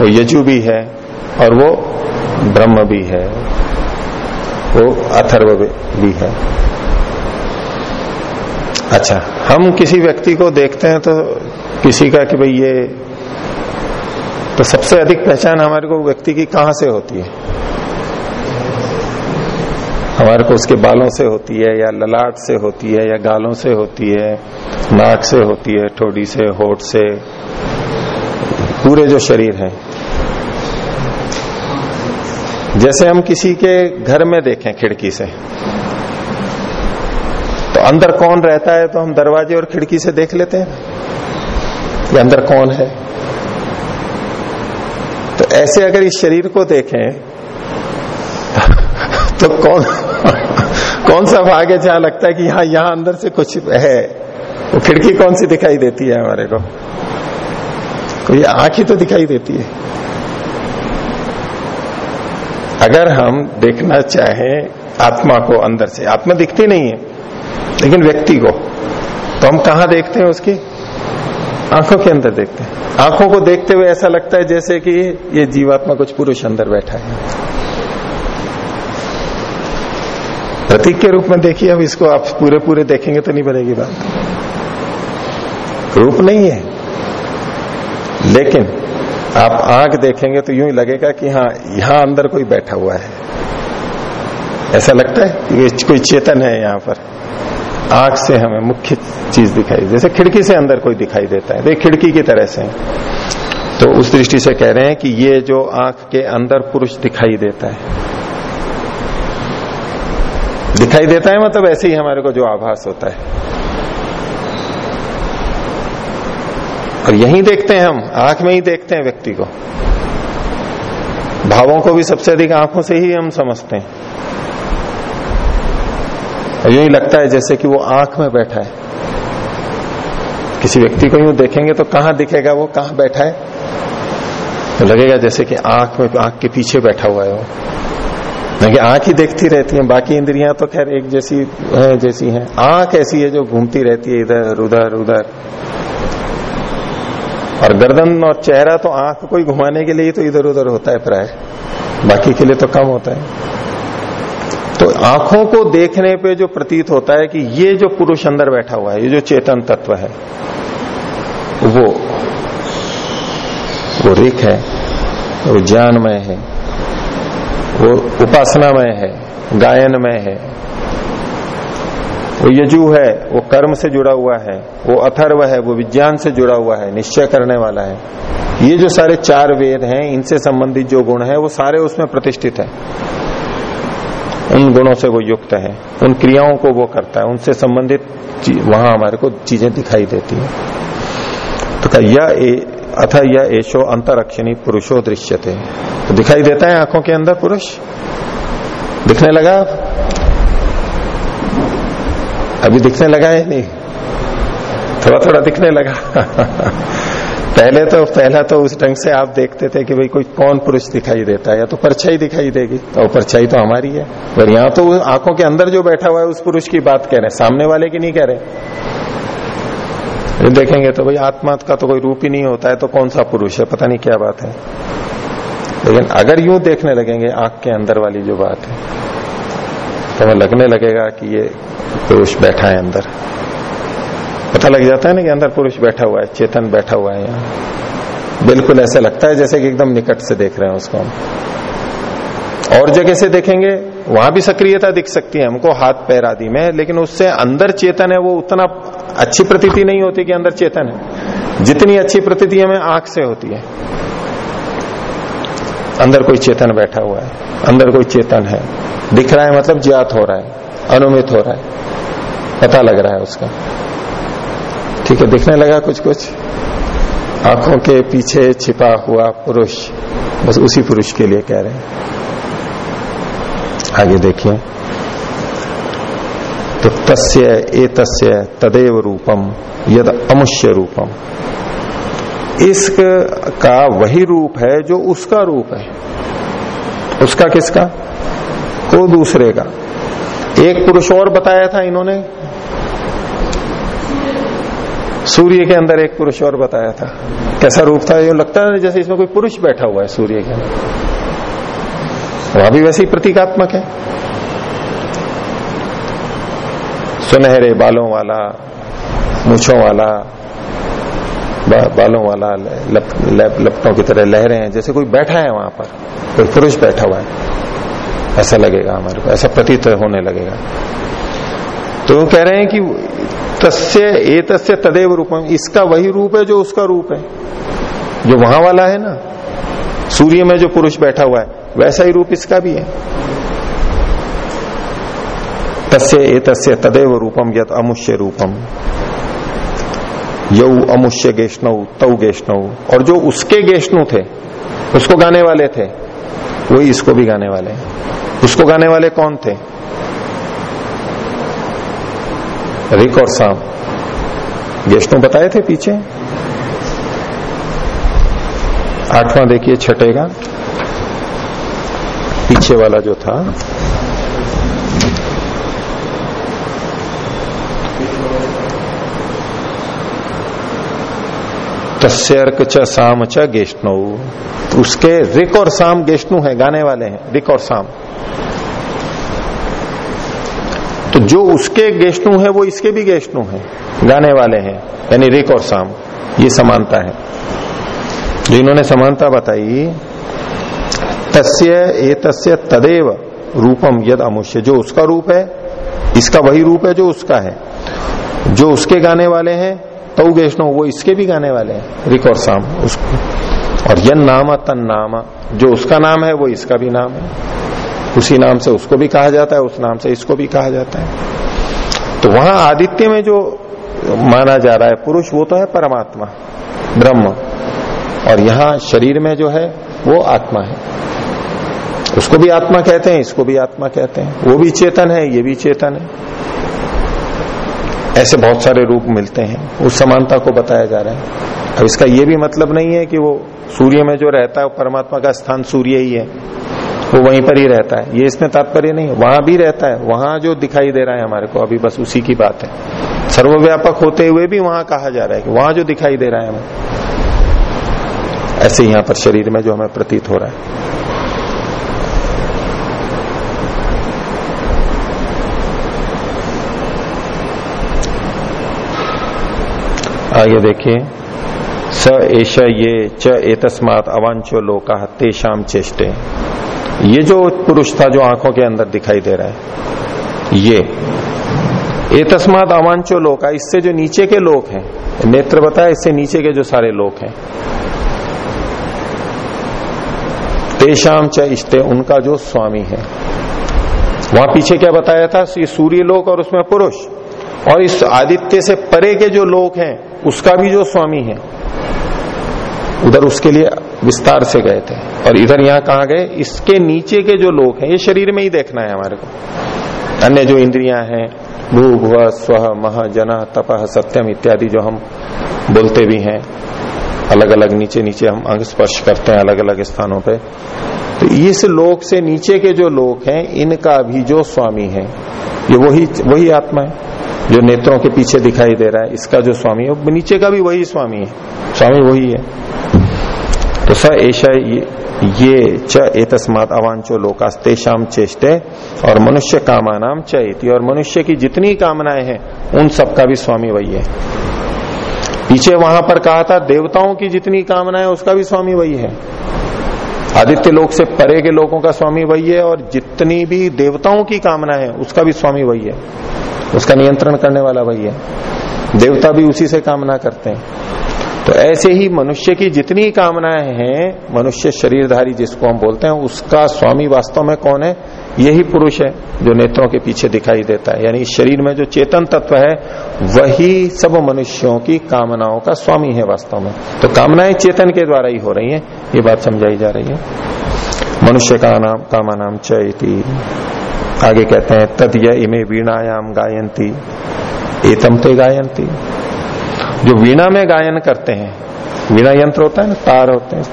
Speaker 1: वो यजु भी है, और वो ब्रह्म भी है। वो अथर्व भी है। अच्छा हम किसी व्यक्ति को देखते हैं तो किसी का कि भाई ये तो सबसे अधिक पहचान हमारे को व्यक्ति की कहाँ से होती है? हमारे को उसके बालों से होती है या ललाट से होती है या गालों से होती है, नाक से होती है, ठोड़ी से, होठ से, पूरे जो शरीर है। जैसे हम किसी के घर में देखें खिड़की से तो अंदर कौन रहता है तो हम दरवाजे और खिड़की से देख लेते हैं कि अंदर कौन है। तो ऐसे अगर इस शरीर को देखें तो कौन कौन सा भाग है जहाँ लगता है कि यहाँ यहाँ अंदर से कुछ है। वो खिड़की कौन सी दिखाई देती है हमारे को? कोई आँख ही तो दिखाई देती है। अगर हम देखना चाहें आत्मा को अंदर से, आत्मा दिखती नहीं है, लेकिन व्यक्ति को तो हम कहा देखते हैं उसकी? आँखों के अंदर देखते हैं। आँखों को देखते हुए ऐसा लगता है जैसे कि ये जीवात्मा कुछ पुरुष अंदर बैठा है। प्रतीक के रूप में देखिए, अब इसको आप पूरे पूरे देखेंगे तो नहीं बनेगी बात। रूप नहीं है। लेकिन आप आँख देखेंगे तो यूँ ही लगेगा कि हाँ यहाँ अंदर कोई बैठा हुआ है। ऐसा लगता है ये कोई चेतन है यहाँ पर। आँख से हमें मुख्य चीज़ दिखाई, जैसे खिड़की से अंदर कोई दिखाई देता है। देख, खिड़की की तरह से। तो उस दृष्टि से कह रहे हैं कि ये जो आँख के अंदर पुरुष दिखाई देता है। दिखाई देता है मतलब ऐसे ही हमारे को जो आभास होता है। और यही देखते हैं हम, आँख में ही देखते हैं व्यक्ति को। भावों को भी सबसे अधिक आँखों से ही हम समझते हैं। और यूँ ही लगता है जैसे कि वो आँख में बैठा है। किसी व्यक्ति को यूँ देखेंगे तो कहाँ दिखेगा, वो कहाँ बैठा है? तो लगेगा जैसे कि आँख में, आँख के पीछे बैठा हुआ है वो। नहीं आँख ही देखती रहती है, बाकी इंद्रियाँ तो खैर एक जैसी है, जैसी हैं। आँख ऐसी है जो घूमती रहती है इधर, उधर उधर। और गर्दन और चेहरा तो आँख को ही घुमाने के लिए तो इधर उधर होता है प्राय। बाकी के लिए तो कम होता है। तो आँखों को देखने पे जो प्रतीत होता है कि ये जो पुरुष अंदर बैठा हुआ है, ये जो चेतन तत्व है, वो वो रिक है, वो ज्ञानमय है, वो उपासनामय है, गायनमय है वो यजु है, वो कर्म से जुड़ा हुआ है, वो अथर्व है, वो विज्ञान से जुड़ा हुआ है, निश्चय करने वाला है। ये जो सारे चार वेद हैं, इनसे संबंधित जो गुण है, वो सारे उसमें प्रतिष्ठित है। उन गुणों से वो युक्त है, उन क्रियाओं को वो करता है, उनसे संबंधित वहाँ हमारे को चीज़ें दिखाई देती है। तो यह अथ यह एशो अंतरक्षणी पुरुषो दृश्य थे तो दिखाई देता है आँखों के अंदर पुरुष। दिखने लगा अभी दिखने लगा है नहीं? थोड़ा थोड़ा दिखने लगा। पहले तो पहला तो उस ढंग से आप देखते थे कि भाई कोई कौन पुरुष दिखाई देता है, या तो परछाई दिखाई देगी। तो परछाई तो हमारी है। और यहाँ तो आँखों के अंदर जो बैठा हुआ है, उस पुरुष की बात कह रहे हैं। सामने वाले की नहीं कह रहे। देखेंगे तो भाई आत्मा का तो कोई रूप ही नहीं होता है तो कौन सा पुरुष है? पता नहीं क्या बात है। लेकिन अगर यूँ देखने लगेंगे, आँख के अंदर वाली जो बात है। तो हमें लगने लगेगा कि ये पुरुष बैठा है अंदर। पता लग जाता है ना कि अंदर पुरुष बैठा हुआ है, चेतन बैठा हुआ है यहाँ। बिल्कुल ऐसा लगता है जैसे कि एकदम निकट से देख रहे हैं उसको हम। और जगह से देखेंगे, वहाँ भी सक्रियता दिख सकती है, हमको हाथ पैर आदि में, लेकिन उससे अंदर चेतन है, वो उतना अच्छी प्रतीति नहीं होती कि अंदर चेतन है। जितनी अच्छी प्रतीति हमें आँख से होती है। अंदर कोई चेतन बैठा हुआ है, अंदर कोई चेतन है। दिख रहा है मतलब ज्ञात हो रहा है, अनुमित हो रहा है। पता लग रहा है उसका। ठीक है, दिखने लगा कुछ कुछ आँखों के पीछे छिपा हुआ पुरुष, बस उसी पुरुष के लिए कह रहे हैं। आगे देखिए। तो तस्य ए तस्य तदेव रूपम, यद अमुष्य रूपम। इस का वही रूप है जो उसका रूप है। उसका किसका? को दूसरे का। एक पुरुष और बताया था इन्होंने। सूर्य के अंदर एक पुरुष और बताया था। कैसा रूप था? ये लगता है जैसे इसमें कोई पुरुष बैठा हुआ है सूर्य के अंदर। वहाँ भी वैसे ही प्रतीकात्मक है। सुनहरे बालों वाला, मूछों वाला बालों वाला लप, लप, लपटों की तरह लहरें हैं जैसे कोई बैठा है वहाँ पर कोई पुरुष बैठा हुआ है। ऐसा लगेगा हमारे को ऐसा प्रतीत होने लगेगा। तो कह रहे हैं कि तस्य ए तस्य तदेव रूपम इसका वही रूप है जो उसका रूप है। जो वहाँ वाला है ना सूर्य में जो पुरुष बैठा हुआ है वैसा ही रूप इसका भी है। तस्य ए तस्य तदेव रूपम यद अमुष्य रूपम यौ अमुष्य गेष्णु तव गेष्णु। और जो उसके गेष्णु थे, उसको गाने वाले थे वही इसको भी गाने वाले उसको गाने वाले कौन थे? रिक और साम। गेस्टों बताए थे पीछे? आठवां देखिए छठेगा पीछे वाला जो था तस्यर्क च साम च गेष्णु। उसके रिक और साम गेष्णु है, गाने वाले हैं, रिक और साम। तो जो उसके गेष्णु है, वो इसके भी गेष्णु है, गाने वाले हैं, यानी रिक और साम, ये समानता है। जो इन्होंने समानता बताई, तस्य ए तस्य तदेव रूपम यद अमुष्य। जो उसका रूप है, इसका वही रूप है जो उसका है। जो उसके गाने वाले हैं तो गेष्णु वो इसके भी गाने वाले हैं, रिक और साम, उसको। और यन नाम तन नाम, जो उसका नाम है, वो इसका भी नाम है। उसी नाम से उसको भी कहा जाता है, उस नाम से इसको भी कहा जाता है। तो वहाँ आदित्य में जो माना जा रहा है, पुरुष, वो तो है परमात्मा, ब्रह्म। और यहाँ शरीर में जो है, वो आत्मा है। उसको भी आत्मा कहते हैं, इसको भी आत्मा कहते हैं। वो भी चेतन है, ये भी चेतन है। ऐसे बहुत सारे रूप मिलते हैं। उस समानता को बताया जा रहा है। अब इसका ये भी मतलब नहीं है कि वो सूर्य में जो रहता है परमात्मा का स्थान सूर्य ही है। वो वहीं पर ही रहता है। ये इसमें तात्पर्य नहीं है। वहाँ भी रहता है। वहाँ जो दिखाई दे रहा है हमारे को, अभी बस उसी की बात है। सर्वव्यापक होते हुए भी वहाँ कहा जा रहा है कि वहाँ जो दिखाई दे रहा है हमें, ऐसे यहाँ पर शरीर में जो हमें प्रतीत हो रहा है। आगे देखिए। स एश ये च एतस्मात अवांचो लोका तेषाम चेष्टे। ये जो पुरुष था जो आँखों के अंदर दिखाई दे रहा है, ये। ए तस्मात अवांचो लोका इससे जो नीचे के लोग हैं, नेत्र बताया इससे नीचे के जो सारे लोग हैं तेषाम च इष्टे, उनका जो स्वामी है। वहाँ पीछे क्या बताया था? ये सूर्य लोक और उसमें पुरुष। और इस आदित्य से परे के जो लोक हैं उसका भी जो स्वामी है, उधर उसके लिए विस्तार से गए थे। और इधर यहाँ कहा गए? इसके नीचे के जो लोग हैं, ये शरीर में ही देखना है हमारे को। अन्य जो इंद्रियाँ हैं भू भुव स्व, मह, जन, तप, सत्यम इत्यादि जो हम बोलते भी हैं अलग अलग नीचे नीचे हम अंग स्पर्श करते हैं अलग अलग स्थानों पे। तो इस लोक से नीचे के जो लोग हैं, इनका भी जो स्वामी है, ये वही वही आत्मा है। जो नेत्रों के पीछे दिखाई दे रहा है इसका जो स्वामी है नीचे का भी वही स्वामी है। स्वामी वही है। तो स ऐसा ये, च एतस्मात अवांचो लोकास्तेषाम चेष्टे और मनुष्य कामानाम चैती और मनुष्य की जितनी कामनाएँ हैं उन सबका भी स्वामी वही है। पीछे वहाँ पर कहा था देवताओं की जितनी कामनाएँ उसका भी स्वामी वही है। आदित्य लोक से परे के लोगों का स्वामी वही है और जितनी भी देवताओं की कामना है उसका भी स्वामी वही है। उसका नियंत्रण करने वाला वही है। देवता भी उसी से कामना करते हैं। तो ऐसे ही मनुष्य की जितनी कामनाएँ हैं, मनुष्य शरीरधारी जिसको हम बोलते हैं, उसका स्वामी वास्तव में कौन है? यही पुरुष है जो नेत्रों के पीछे दिखाई देता है। यानी शरीर में जो चेतन तत्व है, वही सब मनुष्यों की कामनाओं का स्वामी है वास्तव में। तो कामनाएँ चेतन के द्वारा ही हो रही है, ये बात समझाई जा रही है। मनुष्य का नाम, कामा नाम चैती आगे कहते हैं, तद इमे वीणायाम गायंती एतम ते गायंती जो वीणा में गायन करते हैं, वीणा यंत्र होता है ना, तार होते हैं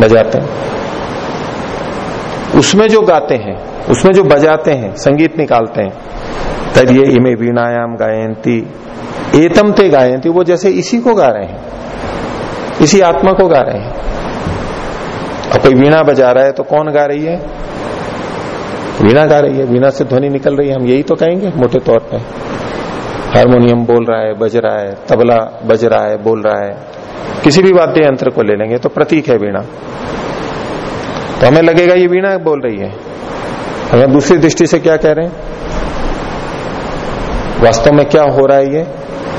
Speaker 1: बजाते हैं। उसमें जो गाते हैं, उसमें जो बजाते हैं, संगीत निकालते हैं, तद ये इमे वीणायाम गायंती एतम ते गायंती वो जैसे इसी को गा रहे हैं। इसी आत्मा को गा रहे हैं। और कोई वीणा बजा रहा है तो कौन गा रही है? वीणा गा रही है वीणा से ध्वनि निकल रही है, हम यही तो कहेंगे, मोटे तौर पर हारमोनियम बोल रहा है, बज रहा है, तबला बज रहा है, बोल रहा है। किसी भी वाद्य यंत्र को ले लेंगे तो प्रतीक है वीणा। तो हमें लगेगा ये वीणा बोल रही है। हमें दूसरी दृष्टि से क्या कह रहे हैं? वास्तव में क्या हो रहा है ये?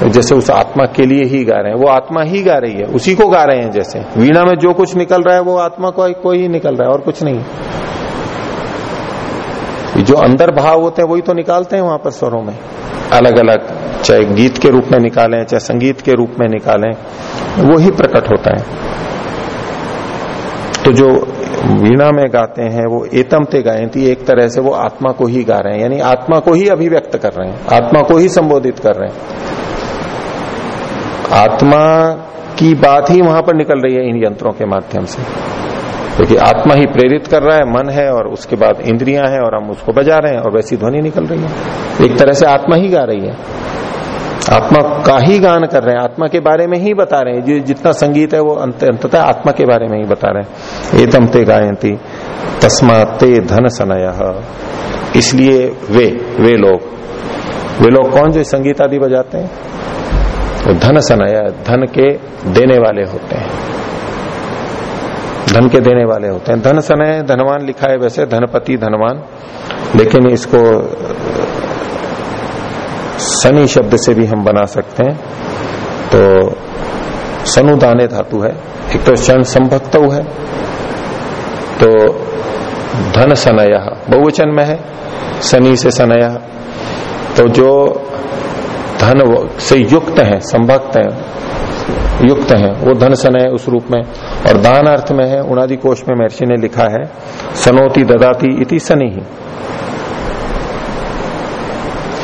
Speaker 1: जैसे उस आत्मा के लिए ही गा रहे हैं, वो आत्मा ही गा रही है, उसी को गा रहे हैं जैसे। वीणा में जो कुछ निकल रहा है, वो आत्मा को ही निकल रहा है, और कुछ नहीं। जो अंदर भाव होते हैं, वही तो निकालते हैं वहाँ पर स्वरों में। अलग अलग चाहे गीत के रूप में निकालें, चाहे संगीत के रूप में निकालें वो ही प्रकट होता है। तो जो वीणा में गाते हैं, वो एतम ते गायंती, एक तरह से वो आत्मा को ही गा रहे हैं, यानी आत्मा को ही अभिव्यक्त कर रहे हैं, आत्मा को ही संबोधित कर रहे हैं। आत्मा की बात ही वहाँ पर निकल रही है इन यंत्रों के माध्यम से। क्योंकि आत्मा ही प्रेरित कर रहा है मन है और उसके बाद इंद्रियाँ हैं और हम उसको बजा रहे हैं और वैसी ध्वनि निकल रही है। एक तरह से आत्मा ही गा रही है। आत्मा का ही गान कर रहे हैं आत्मा के बारे में ही बता रहे हैं। जो जितना संगीत है वो अंत, आत्मा के बारे में ही बता रहे हैं। एकदम ते गायती तस्मा ते धन सनय इसलिए वे वे लोग वे लोग कौन जो संगीत आदि बजाते हैं? धन सनय धन के देने वाले होते हैं। धन के देने वाले होते हैं। धन सनय धनवान लिखा है वैसे, धनपति, धनवान। लेकिन इसको शनि शब्द से भी हम बना सकते हैं। तो सनुदाने धातु है। एक तो क्षण संभक्त है। तो धन सनय, बहुवचन में है शनि से सनय। तो जो धन से युक्त है, संभक्त है युक्त है। वो धन सनय उस रूप में। और दान अर्थ में है उनादि कोश में महर्षि ने लिखा है, सनोति ददाती इति सनी ही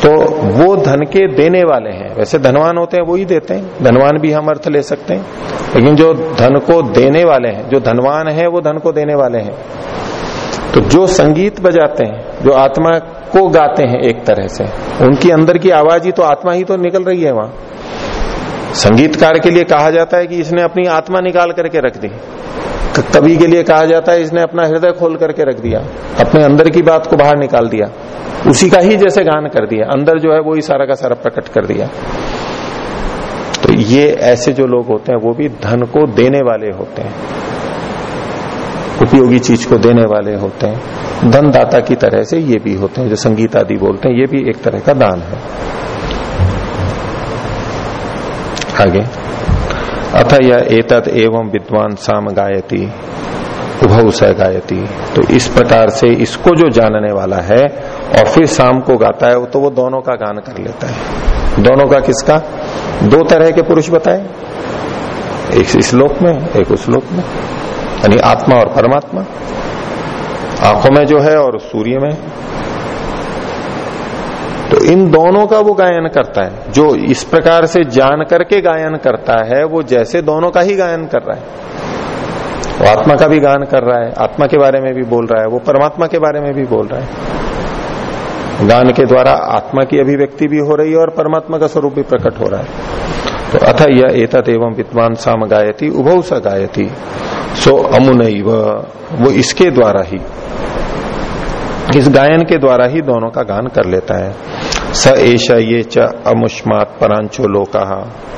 Speaker 1: तो वो धन के देने वाले हैं। वैसे धनवान होते हैं, वो ही देते हैं। धनवान भी हम अर्थ ले सकते हैं। लेकिन जो धन को देने वाले हैं, जो धनवान है, वो धन को देने वाले हैं। तो जो संगीत बजाते हैं, जो आत्मा को गाते हैं एक तरह से, उनकी अंदर की आवाज़ ही तो आत्मा ही तो निकल रही है वहाँ। संगीतकार के लिए कहा जाता है कि इसने अपनी आत्मा निकाल करके रख दी। कवि के लिए कहा जाता है इसने अपना हृदय खोल करके रख दिया, अपने अंदर की बात को बाहर निकाल दिया, उसी का ही जैसे गान कर दिया, अंदर जो है वो ही सारा का सारा प्रकट कर दिया। तो ये ऐसे जो लोग होते हैं, वो भी धन को देने वाले होते हैं, उपयोगी चीज़ को देने वाले होते हैं। धन दाता की तरह से ये भी होते हैं, जो संगीत आदि बोलते हैं, ये भी एक तरह का दान है। आगे। अथ यह एतद एवं विद्वान साम गायती उभव स गायती। तो इस प्रकार से इसको जो जानने वाला है, और फिर शाम को गाता है तो वो दोनों का गान कर लेता है। दोनों का किसका? दो तरह के पुरुष बताए। एक इस लोक में, एक उस लोक में। यानी आत्मा और परमात्मा। आँखों में जो है और सूर्य में। तो इन दोनों का वो गायन करता है। जो इस प्रकार से जान करके गायन करता है, वो जैसे दोनों का ही गायन कर रहा है। वो आत्मा का भी गान कर रहा है, आत्मा के बारे में भी बोल रहा है, वो परमात्मा के बारे में भी बोल रहा है। गान के द्वारा आत्मा की अभिव्यक्ति भी हो रही है और परमात्मा का स्वरूप भी प्रकट हो रहा है। तो अथ यह एतत एवं विद्वान साम गायती, उभौ स गायती, सो अमुन वो इसके द्वारा ही। इस गायन के द्वारा ही दोनों का गान कर लेता है। स एशा ये च अमुष्मात परांचो लोका।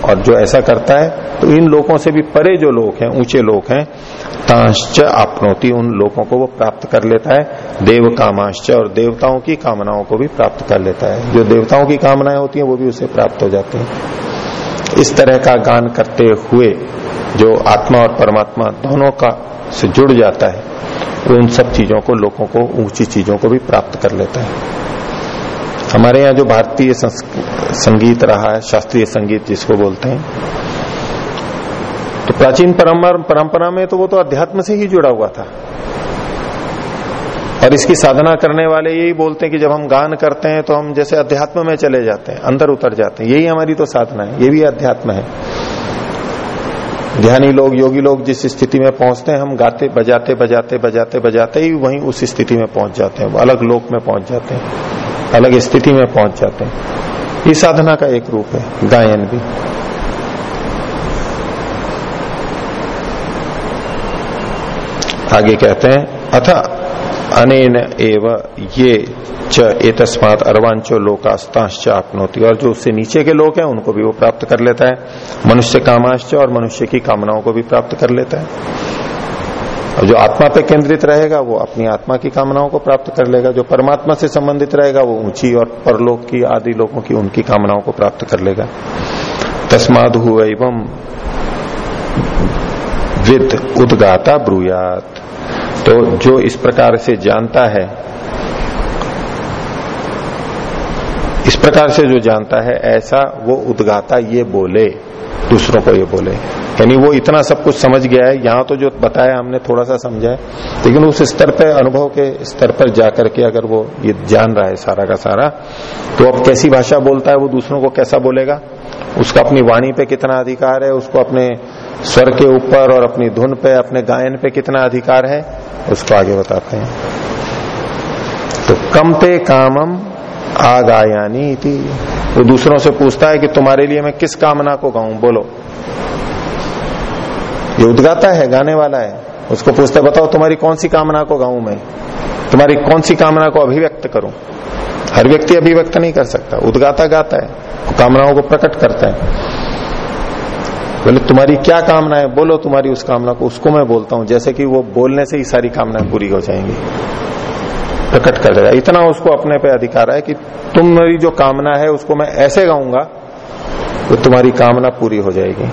Speaker 1: और जो ऐसा करता है तो इन लोगों से भी परे जो लोग हैं, ऊँचे लोग हैं, तांश्च आपनोती उन लोगों को वो प्राप्त कर लेता है। देव कामाश्च और देवताओं की कामनाओं को भी प्राप्त कर लेता है। जो देवताओं की कामनाएँ होती हैं, वो भी उसे प्राप्त हो जाती हैं। इस तरह का गान करते हुए जो आत्मा और परमात्मा दोनों का से जुड़ जाता है, वो उन सब चीज़ों को, लोगों को, ऊँची चीज़ों को भी प्राप्त कर लेता है। हमारे यहाँ जो भारतीय संगीत रहा है, शास्त्रीय संगीत जिसको बोलते हैं तो प्राचीन परंपरा में तो वो तो अध्यात्म से ही जुड़ा हुआ था। और इसकी साधना करने वाले यही बोलते हैं कि जब हम गान करते हैं तो हम जैसे अध्यात्म में चले जाते हैं, अंदर उतर जाते हैं। यही हमारी तो साधना है, ये भी अध्यात्म है। ध्यानी लोग, योगी लोग जिस स्थिति में पहुँचते हैं, हम गाते, बजाते बजाते बजाते बजाते ही वहीं उस स्थिति में पहुँच जाते हैं। अलग लोक में पहुँच जाते हैं। अलग स्थिति में पहुँच जाते हैं। ये साधना का एक रूप है, गायन भी। आगे कहते हैं, अथ अनेन एव ये च एतस्मात अरवांचो लोकास्ताश्च आपनोती और जो उससे नीचे के लोग हैं, उनको भी वो प्राप्त कर लेता है। मनुष्य कामाश्च और मनुष्य की कामनाओं को भी प्राप्त कर लेता है। और जो आत्मा पे केंद्रित रहेगा, वो अपनी आत्मा की कामनाओं को प्राप्त कर लेगा। जो परमात्मा से संबंधित रहेगा, वो ऊँची और परलोक की, आदि लोगों की, उनकी कामनाओं को प्राप्त कर लेगा। तस्माद हुआ एवं विद उदगाता ब्रुयात। तो जो इस प्रकार से जानता है, इस प्रकार से जो जानता है, ऐसा वो उद्गाता ये बोले, दूसरों को ये बोले। यानी वो इतना सब कुछ समझ गया है, यहाँ तो जो बताया हमने थोड़ा सा समझा है, लेकिन उस स्तर पर अनुभव के स्तर पर जाकर के अगर वो ये जान रहा है सारा का सारा तो अब कैसी भाषा बोलता है, वो दूसरों को कैसा बोलेगा? उसका अपनी वाणी पे कितना अधिकार है? उसको अपने स्वर के ऊपर और अपनी धुन पे, अपने गायन पे कितना अधिकार है? उसको आगे बताते हैं। तो कम पे कामम आगायानी थी वो दूसरों से पूछता है कि तुम्हारे लिए मैं किस कामना को गाऊं? बोलो। ये उदगाता है, गाने वाला है। उसको पूछता है, बताओ तुम्हारी कौन सी कामना को गाऊं मैं? तुम्हारी कौन सी कामना को अभिव्यक्त करूँ? हर व्यक्ति अभिव्यक्त नहीं कर सकता। उदगाता गाता है, कामनाओं को प्रकट करता है। बोले, तुम्हारी क्या कामना है बोलो तुम्हारी उस कामना को, उसको मैं बोलता हूँ, जैसे कि वो बोलने से ही सारी कामनाएँ पूरी हो जाएँगी। प्रकट कर देगा। इतना उसको अपने पे अधिकार है कि तुम मेरी जो कामना है, उसको मैं ऐसे गाऊँगा तो तुम्हारी कामना पूरी हो जाएगी।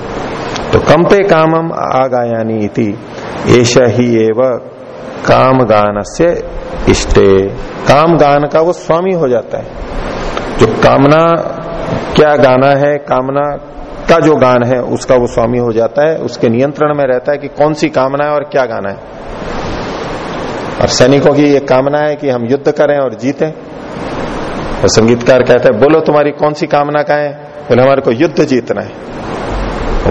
Speaker 1: तो कम पे कामम आगायानी इति एश ही एव काम गान से इष्टे। काम गान का वो स्वामी हो जाता है। जो कामना, क्या गाना है, कामना का जो गान है, उसका वो स्वामी हो जाता है, उसके नियंत्रण में रहता है कि कौन सी कामना है और क्या गाना है। और सैनिकों की ये कामना है कि हम युद्ध करें और जीते। और संगीतकार कहते हैं, बोलो तुम्हारी कौन सी कामना का है? बोले, हमारे को युद्ध जीतना है।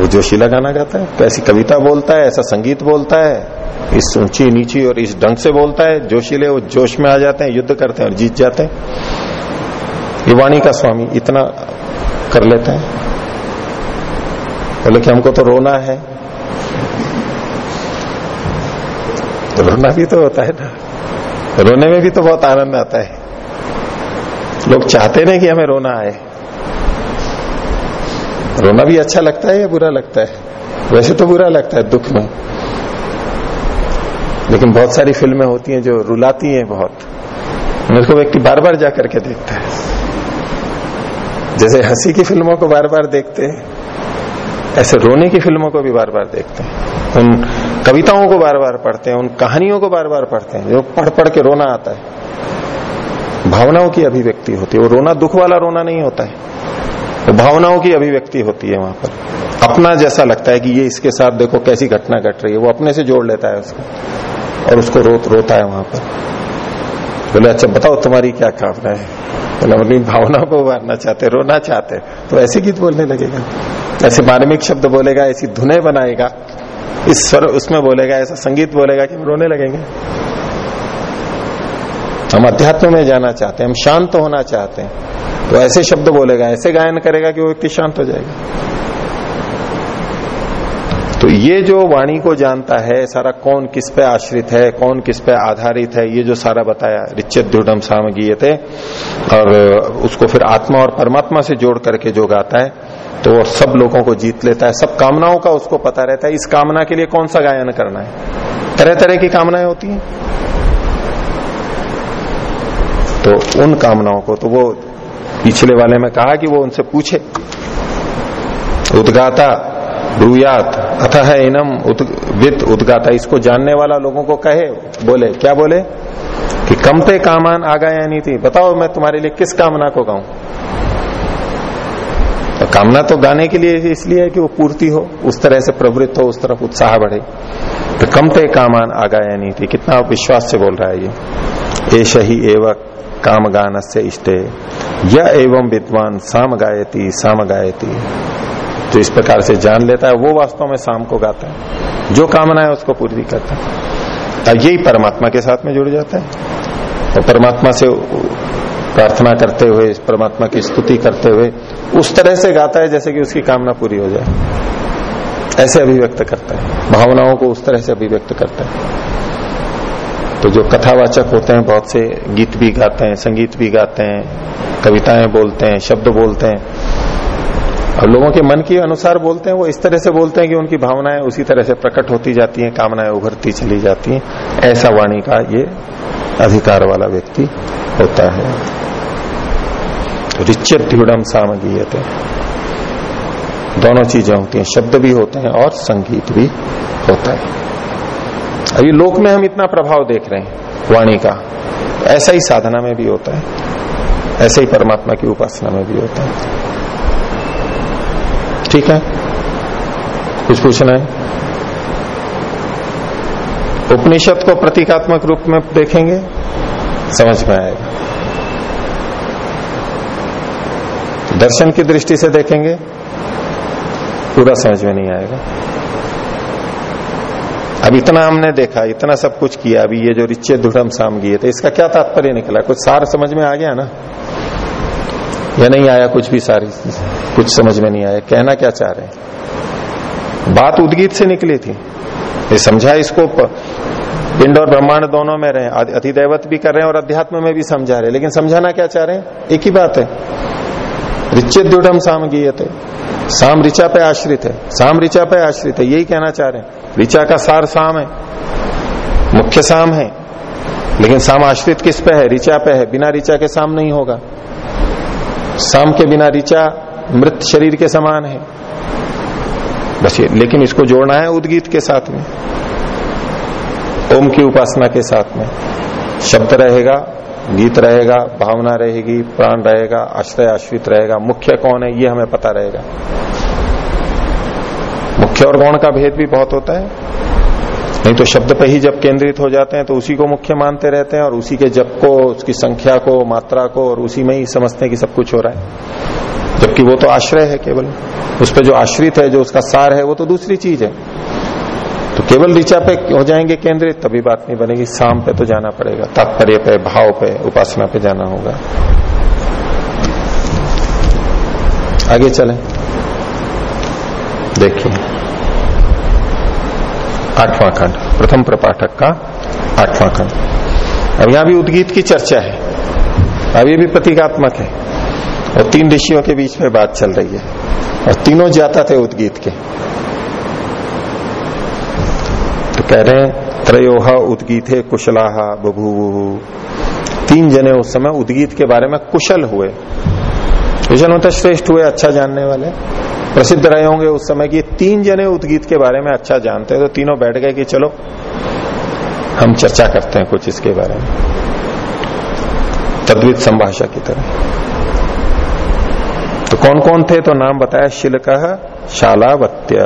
Speaker 1: वो जोशीला गाना गाता है तो ऐसी कविता बोलता है, ऐसा संगीत बोलता है। इस ऊँची, नीची और इस ढंग से बोलता है, जोशीले वो जोश में आ जाते हैं, युद्ध करते हैं और जीत जाते हैं। ये वाणी का स्वामी इतना कर लेता है। बोले कि हमको तो रोना है। तो रोना भी तो होता है ना। रोने में भी तो बहुत आनंद आता है। लोग चाहते नहीं कि हमें रोना आए। रोना भी अच्छा लगता है या बुरा लगता है? वैसे तो बुरा लगता है, दुख में। लेकिन बहुत सारी फ़िल्में होती हैं जो रुलाती हैं बहुत। उसको व्यक्ति बार बार जाकर के देखता है। जैसे हँसी की फ़िल्मों को बार बार देखते हैं। ऐसे रोने की फ़िल्मों को भी बार बार देखते हैं। उन कविताओं को बार बार पढ़ते हैं उन कहानियों को बार बार पढ़ते हैं जो पढ़ पढ़ के रोना आता है। भावनाओं की अभिव्यक्ति होती है। वो रोना दुख वाला रोना नहीं होता है। वो भावनाओं की अभिव्यक्ति होती है वहाँ पर। अपना जैसा लगता है कि ये इसके साथ देखो कैसी घटना घट रही है। वो अपने से जोड़ लेता है उसको। और उसको रो, रोता है वहाँ पर। बोले अच्छा बताओ तुम्हारी क्या कामना है? बोले, अपनी भावना को उभारना चाहते, रोना चाहते तो ऐसे गीत बोलने लगेगा। ऐसे मार्मिक शब्द बोलेगा, ऐसी धुने बनाएगा। इस स्वर, उसमें बोलेगा, ऐसा संगीत बोलेगा कि हम रोने लगेंगे। हम अध्यात्म में जाना चाहते हैं, हम शांत होना चाहते हैं। तो ऐसे शब्द बोलेगा, ऐसे गायन करेगा कि वो व्यक्ति शांत हो जाएगा। तो ये जो वाणी को जानता है, सारा कौन किस पे आश्रित है, कौन किस पे आधारित है, ये जो सारा बताया रिचित द्युडम सामगीयते और उसको फिर आत्मा और परमात्मा से जोड़ करके जो गाता है तो वो सब लोगों को जीत लेता है, सब कामनाओं का उसको पता रहता है, इस कामना के लिए कौन सा गायन करना है? तरह तरह की कामनाएँ होती हैं। तो उन कामनाओं को तो वो पिछले वाले में कहा कि वो उनसे पूछे, उदगाता ब्रूयात। अथ इनम उद, विद उदगाता। इसको जानने वाला लोगों को कहे बोले क्या बोले? कि कम पे कामान आ गया नहीं थी। बताओ मैं तुम्हारे लिए किस कामना को गाऊं? तो कामना तो गाने के लिए इसलिए है कि वो पूर्ति हो उस तरह से प्रवृत्त हो उस तरफ़ उत्साह बढ़े। तो कम ते कामान आगाया नहीं थी। कितना विश्वास से बोल रहा है ये। ऐश ही एवं काम गान से इष्टे। यह एवं विद्वान साम गायती साम गायती। जो इस प्रकार से जान लेता है, वो वास्तव में शाम को गाता है। जो कामना है उसको पूरी करता है। यही परमात्मा के साथ में जुड़ जाता है। और परमात्मा से प्रार्थना करते हुए परमात्मा की स्तुति करते हुए, उस तरह से गाता है जैसे कि उसकी कामना पूरी हो जाए। ऐसे अभिव्यक्त करता है। भावनाओं को उस तरह से अभिव्यक्त करता है। तो जो कथावाचक होते हैं, बहुत से गीत भी गाते हैं, संगीत भी गाते हैं, कविताएँ बोलते हैं, शब्द बोलते हैं और लोगों के मन के अनुसार बोलते हैं, वो इस तरह से बोलते हैं कि उनकी भावनाएँ उसी तरह से प्रकट होती जाती हैं, कामनाएँ उभरती चली जाती हैं। ऐसा वाणी का ये अधिकार वाला व्यक्ति होता है। रिचित दृढ़ सामगीयते। दोनों चीज़ें होती हैं, शब्द भी होते हैं और संगीत भी होता है। अभी लोक में हम इतना प्रभाव देख रहे हैं, वाणी का। ऐसा ही साधना में भी होता है, ऐसे ही परमात्मा की उपासना में भी होता है। ठीक है? कुछ पूछना है? उपनिषद को प्रतीकात्मक रूप में देखेंगे? समझ में आएगा। दर्शन की दृष्टि से देखेंगे? पूरा समझ में नहीं आएगा। अब इतना हमने देखा, इतना सब कुछ किया, अभी ये जो रिचे दुढ़म साम गए तो इसका क्या तात्पर्य निकला? कुछ सार समझ में आ गया ना? या नहीं आया कुछ भी सारी कुछ समझ में नहीं आया। कहना क्या चाह रहे बात उदगीत से निकली थी। ये समझा इसको पिंड और ब्रह्मांड दोनों में रहे। अधिदैवत भी कर रहे हैं और अध्यात्म में भी समझा रहे लेकिन समझाना क्या चाह रहे हैं? एक ही बात है। रिचित दृढ़ साम गीयते। साम ऋचा पे आश्रित है। साम ऋचा पे आश्रित है। यही कहना चाह रहे हैं। ऋचा का सार साम है। मुख्य साम है। लेकिन साम आश्रित किस पे है? ऋचा पे है। बिना ऋचा के साम नहीं होगा। साम के बिना ऋचा मृत शरीर के समान है। बस ये, लेकिन इसको जोड़ना है उदगीत के साथ में। ओम की उपासना के साथ में। शब्द रहेगा, गीत रहेगा, भावना रहेगी, प्राण रहेगा, आश्रय आश्रित रहेगा। मुख्य कौन है, ये हमें पता रहेगा। मुख्य और गौण का भेद भी बहुत होता है। नहीं तो शब्द पे ही जब केंद्रित हो जाते हैं तो उसी को मुख्य मानते रहते हैं और उसी के जप को, उसकी संख्या को, मात्रा को और उसी में ही समझते हैं कि सब कुछ हो रहा है। जबकि वो तो आश्रय है केवल। उस पर जो आश्रित है, जो उसका सार है, वो तो दूसरी चीज़ है। तो केवल ऋचा पे हो जाएँगे केंद्रित, तभी बात नहीं बनेगी। शाम पे तो जाना पड़ेगा। तात्पर्य पे, भाव पे, उपासना पे जाना होगा। आगे चले। देखिए। आठवां खंड प्रथम प्रपाठक का आठवां खंड अब यहाँ भी उद्गीत की चर्चा है। अब ये भी प्रतीकात्मक है। और तीन ऋषियों के बीच में बात चल रही है। और तीनों जाता थे उद्गीत के। तो कह रहे हैं त्रयोह उदगीत है कुशलाहा बभू तीन जने उस समय उदगीत के बारे में कुशल हुए। कुशल मतलब श्रेष्ठ हुए अच्छा जानने वाले। प्रसिद्ध रहे होंगे उस समय की। तीन जने उद्गीत के बारे में अच्छा जानते हैं तो तीनों बैठ गए कि चलो, हम चर्चा करते हैं कुछ इसके बारे में। तद्वित संभाषा की तरह। तो कौन कौन थे? तो नाम बताया शिलक, शालावत्य।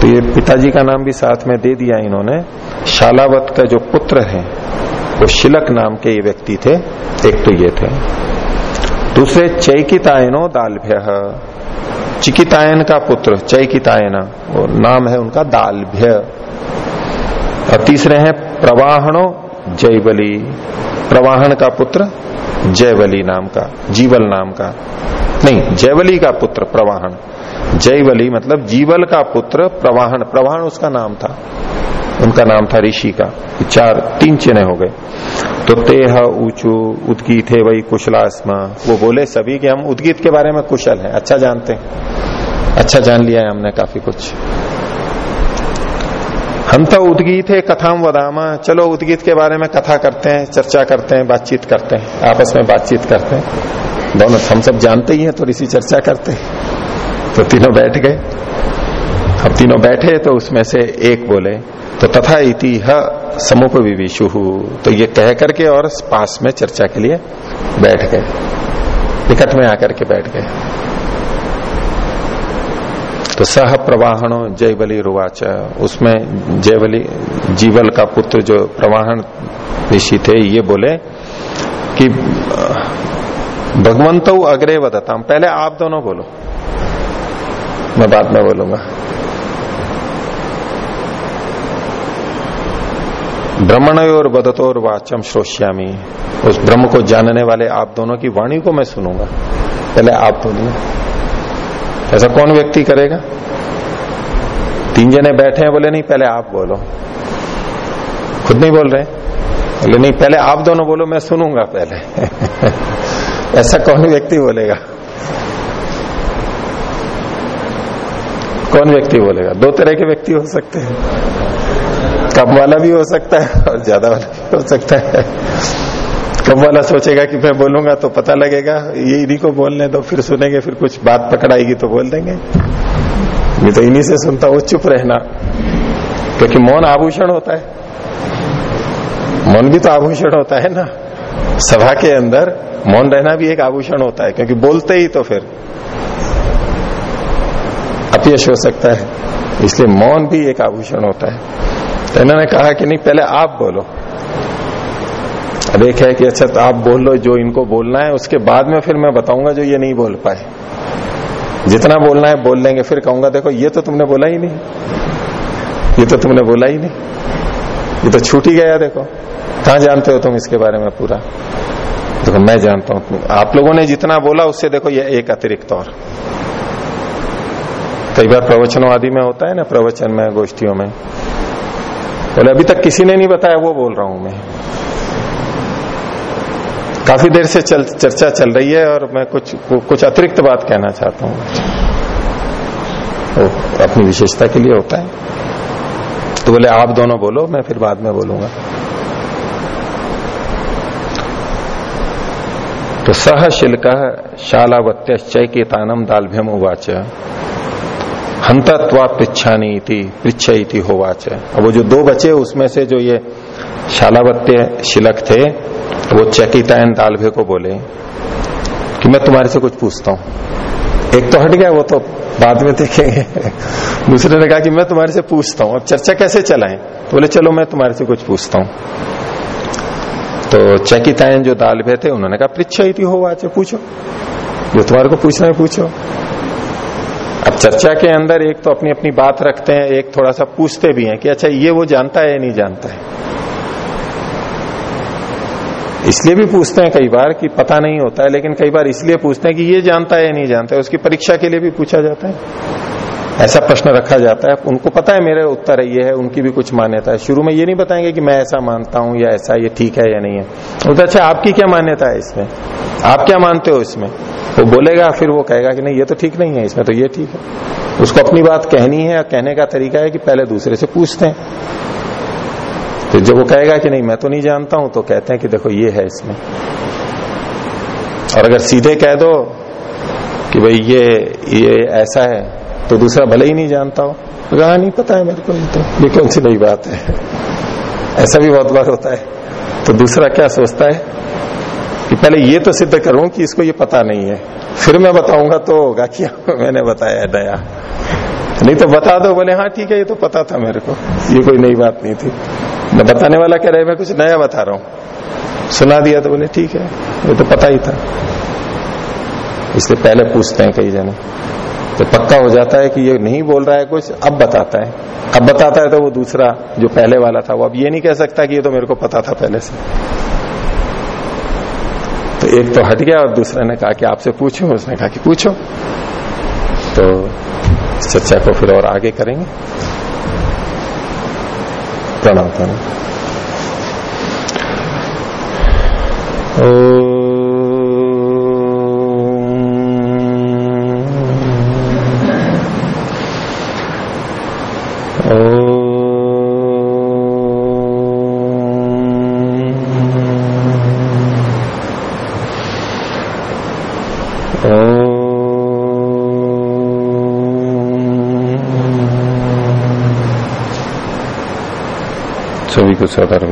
Speaker 1: तो ये पिताजी का नाम भी साथ में दे दिया इन्होंने। शालावत का जो पुत्र है, वो शिलक नाम के ये व्यक्ति थे, एक तो ये थे। दूसरे चैकितायनो दालभ्य। चिकितायन का पुत्र, चैकितायन, वो नाम है उनका दालभ्य। और तीसरे हैं प्रवाहणो जयबली। प्रवाहन का पुत्र जयवली नाम का, जीवल नाम का। नहीं जयवली का पुत्र प्रवाहन जयवली मतलब जीवल का पुत्र प्रवाहन प्रवाहन उसका नाम था। उनका नाम था ऋषि का चार, तीन चिन्ह हो गए तो तेह, ऊंचू, उदगीत, है वही कुशलास्मा, वो बोले सभी कि हम उदगीत के बारे में कुशल हैं अच्छा जानते हैं। अच्छा जान लिया है हमने काफ़ी कुछ। हम तो उदगीत है कथाम वदामा, चलो उदगीत के बारे में कथा करते हैं, चर्चा करते हैं, बातचीत करते हैं, आपस में बातचीत करते हैं। दोनों, हम सब जानते ही हैं थोड़ी सी चर्चा करते हैं। तो तीनों बैठ गए। अब तीनों बैठे तो उसमें से एक बोले तो तथा इति समुप विविशु तो ये कह करके और पास में चर्चा के लिए बैठ गए। निकट में आकर के बैठ गए। तो सह प्रवाहनो जयबली रुवाच। उसमें जयबली, जीवल का पुत्र जो प्रवाहन ऋषि थे, ये बोले कि, भगवंत अग्रे वदता पहले आप दोनों बोलो। मैं बाद में बोलूँगा। ब्रह्मण और बदतोर वाचम श्रोष्यामी। उस ब्रह्म को जानने वाले आप दोनों की वाणी को मैं सुनूँगा। पहले आप बोलिए ऐसा कौन व्यक्ति करेगा? तीन जने बैठे हैं, बोले, नहीं, पहले आप बोलो। खुद नहीं बोल रहे? बोले, नहीं, पहले आप दोनों बोलो, मैं सुनूँगा पहले। ऐसा कौन व्यक्ति बोलेगा? कौन व्यक्ति बोलेगा? दो तरह के व्यक्ति हो सकते हैं। कम वाला भी हो सकता है और ज़्यादा वाला भी हो सकता है। कम वाला सोचेगा कि मैं बोलूँगा तो पता लगेगा। ये इन्हीं को बोलने दो, फिर सुनेंगे, फिर कुछ बात पकड़ाएगी तो बोल देंगे। ये तो इन्हीं से सुनता हूँ, चुप रहना। क्योंकि मौन आभूषण होता है। मौन भी तो आभूषण होता है ना। सभा के अंदर मौन रहना भी एक आभूषण होता है, क्योंकि बोलते ही तो फिर अपयश हो सकता है। इसलिए मौन भी एक आभूषण होता है। तो इन्होंने कहा कि नहीं, पहले आप बोलो। अब एक है कि अच्छा तो आप बोल लो जो इनको बोलना है, उसके बाद में फिर मैं बताऊँगा जो ये नहीं बोल पाए। जितना बोलना है बोल लेंगे, फिर कहूँगा, देखो, ये तो तुमने बोला ही नहीं। ये तो तुमने बोला ही नहीं। ये तो छूट ही गया, देखो। कहा जानते हो तुम इसके बारे में पूरा? देखो, मैं जानता हूँ आप लोगों ने जितना बोला, उससे देखो, ये एक अतिरिक्त और। कई बार प्रवचनों आदि में होता है ना, प्रवचन में, गोष्ठियों में। बोले अभी तक किसी ने नहीं बताया वो बोल रहा हूँ मैं। काफ़ी देर से चल, चर्चा चल रही है और मैं कुछ कुछ अतिरिक्त बात कहना चाहता हूँ। तो अपनी विशेषता के लिए होता है। तो बोले आप दोनों बोलो मैं फिर बाद में बोलूँगा। तो सह शिल्क शालावत्य चैकेतानम दालभ्यम उवाच। हंतत्वा पृछानी पृछा होवाच। अब वो जो दो बचे, उसमें से जो ये शालावत्य शिलक थे, वो चकितायन तालभे को बोले कि मैं तुम्हारे से कुछ पूछता हूँ। एक तो हट गया, वो तो बाद में देखेंगे। दूसरे ने कहा कि मैं तुम्हारे से पूछता हूँ। अब चर्चा कैसे चलाएँ? तो बोले, चलो मैं तुम्हारे से कुछ पूछता हूँ। तो चकितायन जो दालभे थे, उन्होंने कहा पृछा ही हो आज पूछो। जो तुम्हारे को पूछना है, पूछो। अब चर्चा के अंदर एक तो अपनी अपनी बात रखते हैं, एक थोड़ा सा पूछते भी हैं कि अच्छा ये वो जानता है या नहीं जानता है? इसलिए भी पूछते हैं कई बार कि पता नहीं होता है, लेकिन कई बार इसलिए पूछते हैं कि ये जानता है या नहीं जानता है, उसकी परीक्षा के लिए भी पूछा जाता है। ऐसा प्रश्न रखा जाता है। उनको पता है मेरे उत्तर ये है, उनकी भी कुछ मान्यता है। शुरू में ये नहीं बताएँगे कि मैं ऐसा मानता हूँ या ऐसा, ये ठीक है या नहीं है। तो अच्छा आपकी क्या मान्यता है इसमें? आप क्या मानते हो इसमें? वो बोलेगा, फिर वो कहेगा कि नहीं, ये तो ठीक नहीं है इसमें तो ये ठीक है। उसको अपनी बात कहनी है और कहने का तरीका है कि पहले दूसरे से पूछते हैं। तो जब वो कहेगा कि नहीं, मैं तो नहीं जानता हूँ तो कहते हैं कि देखो, ये है इसमें। और अगर सीधे कह दो कि भाई, ये ये ऐसा है तो दूसरा भले ही नहीं जानता हो। कहा नहीं पता है मेरे को नहीं तो। ये कौन सी नई बात है? ऐसा भी बहुत बार होता है। तो दूसरा क्या सोचता है? कि पहले ये तो सिद्ध करूँ कि इसको ये पता नहीं है। फिर मैं बताऊँगा तो होगा कि मैंने बताया नया नहीं तो बता दो, बोले हाँ ठीक है, ये तो पता था मेरे को। ये कोई नई बात नहीं थी। मैं बताने वाला कह रहे मैं कुछ नया बता रहा हूँ। सुना दिया तो बोले, ठीक है, ये तो पता ही था। इसलिए पहले पूछते हैं कई जने। तो पक्का हो जाता है कि ये नहीं बोल रहा है कुछ, अब बताता है। अब बताता है तो वो दूसरा, जो पहले वाला था, वो अब ये नहीं कह सकता कि ये तो मेरे को पता था पहले से। तो एक तो हट गया और दूसरे ने कहा कि आपसे पूछो, उसने कहा कि पूछो। तो चर्चा को फिर और आगे करेंगे। प्रणाम प्रणाम। को सदर अभिवादन ओम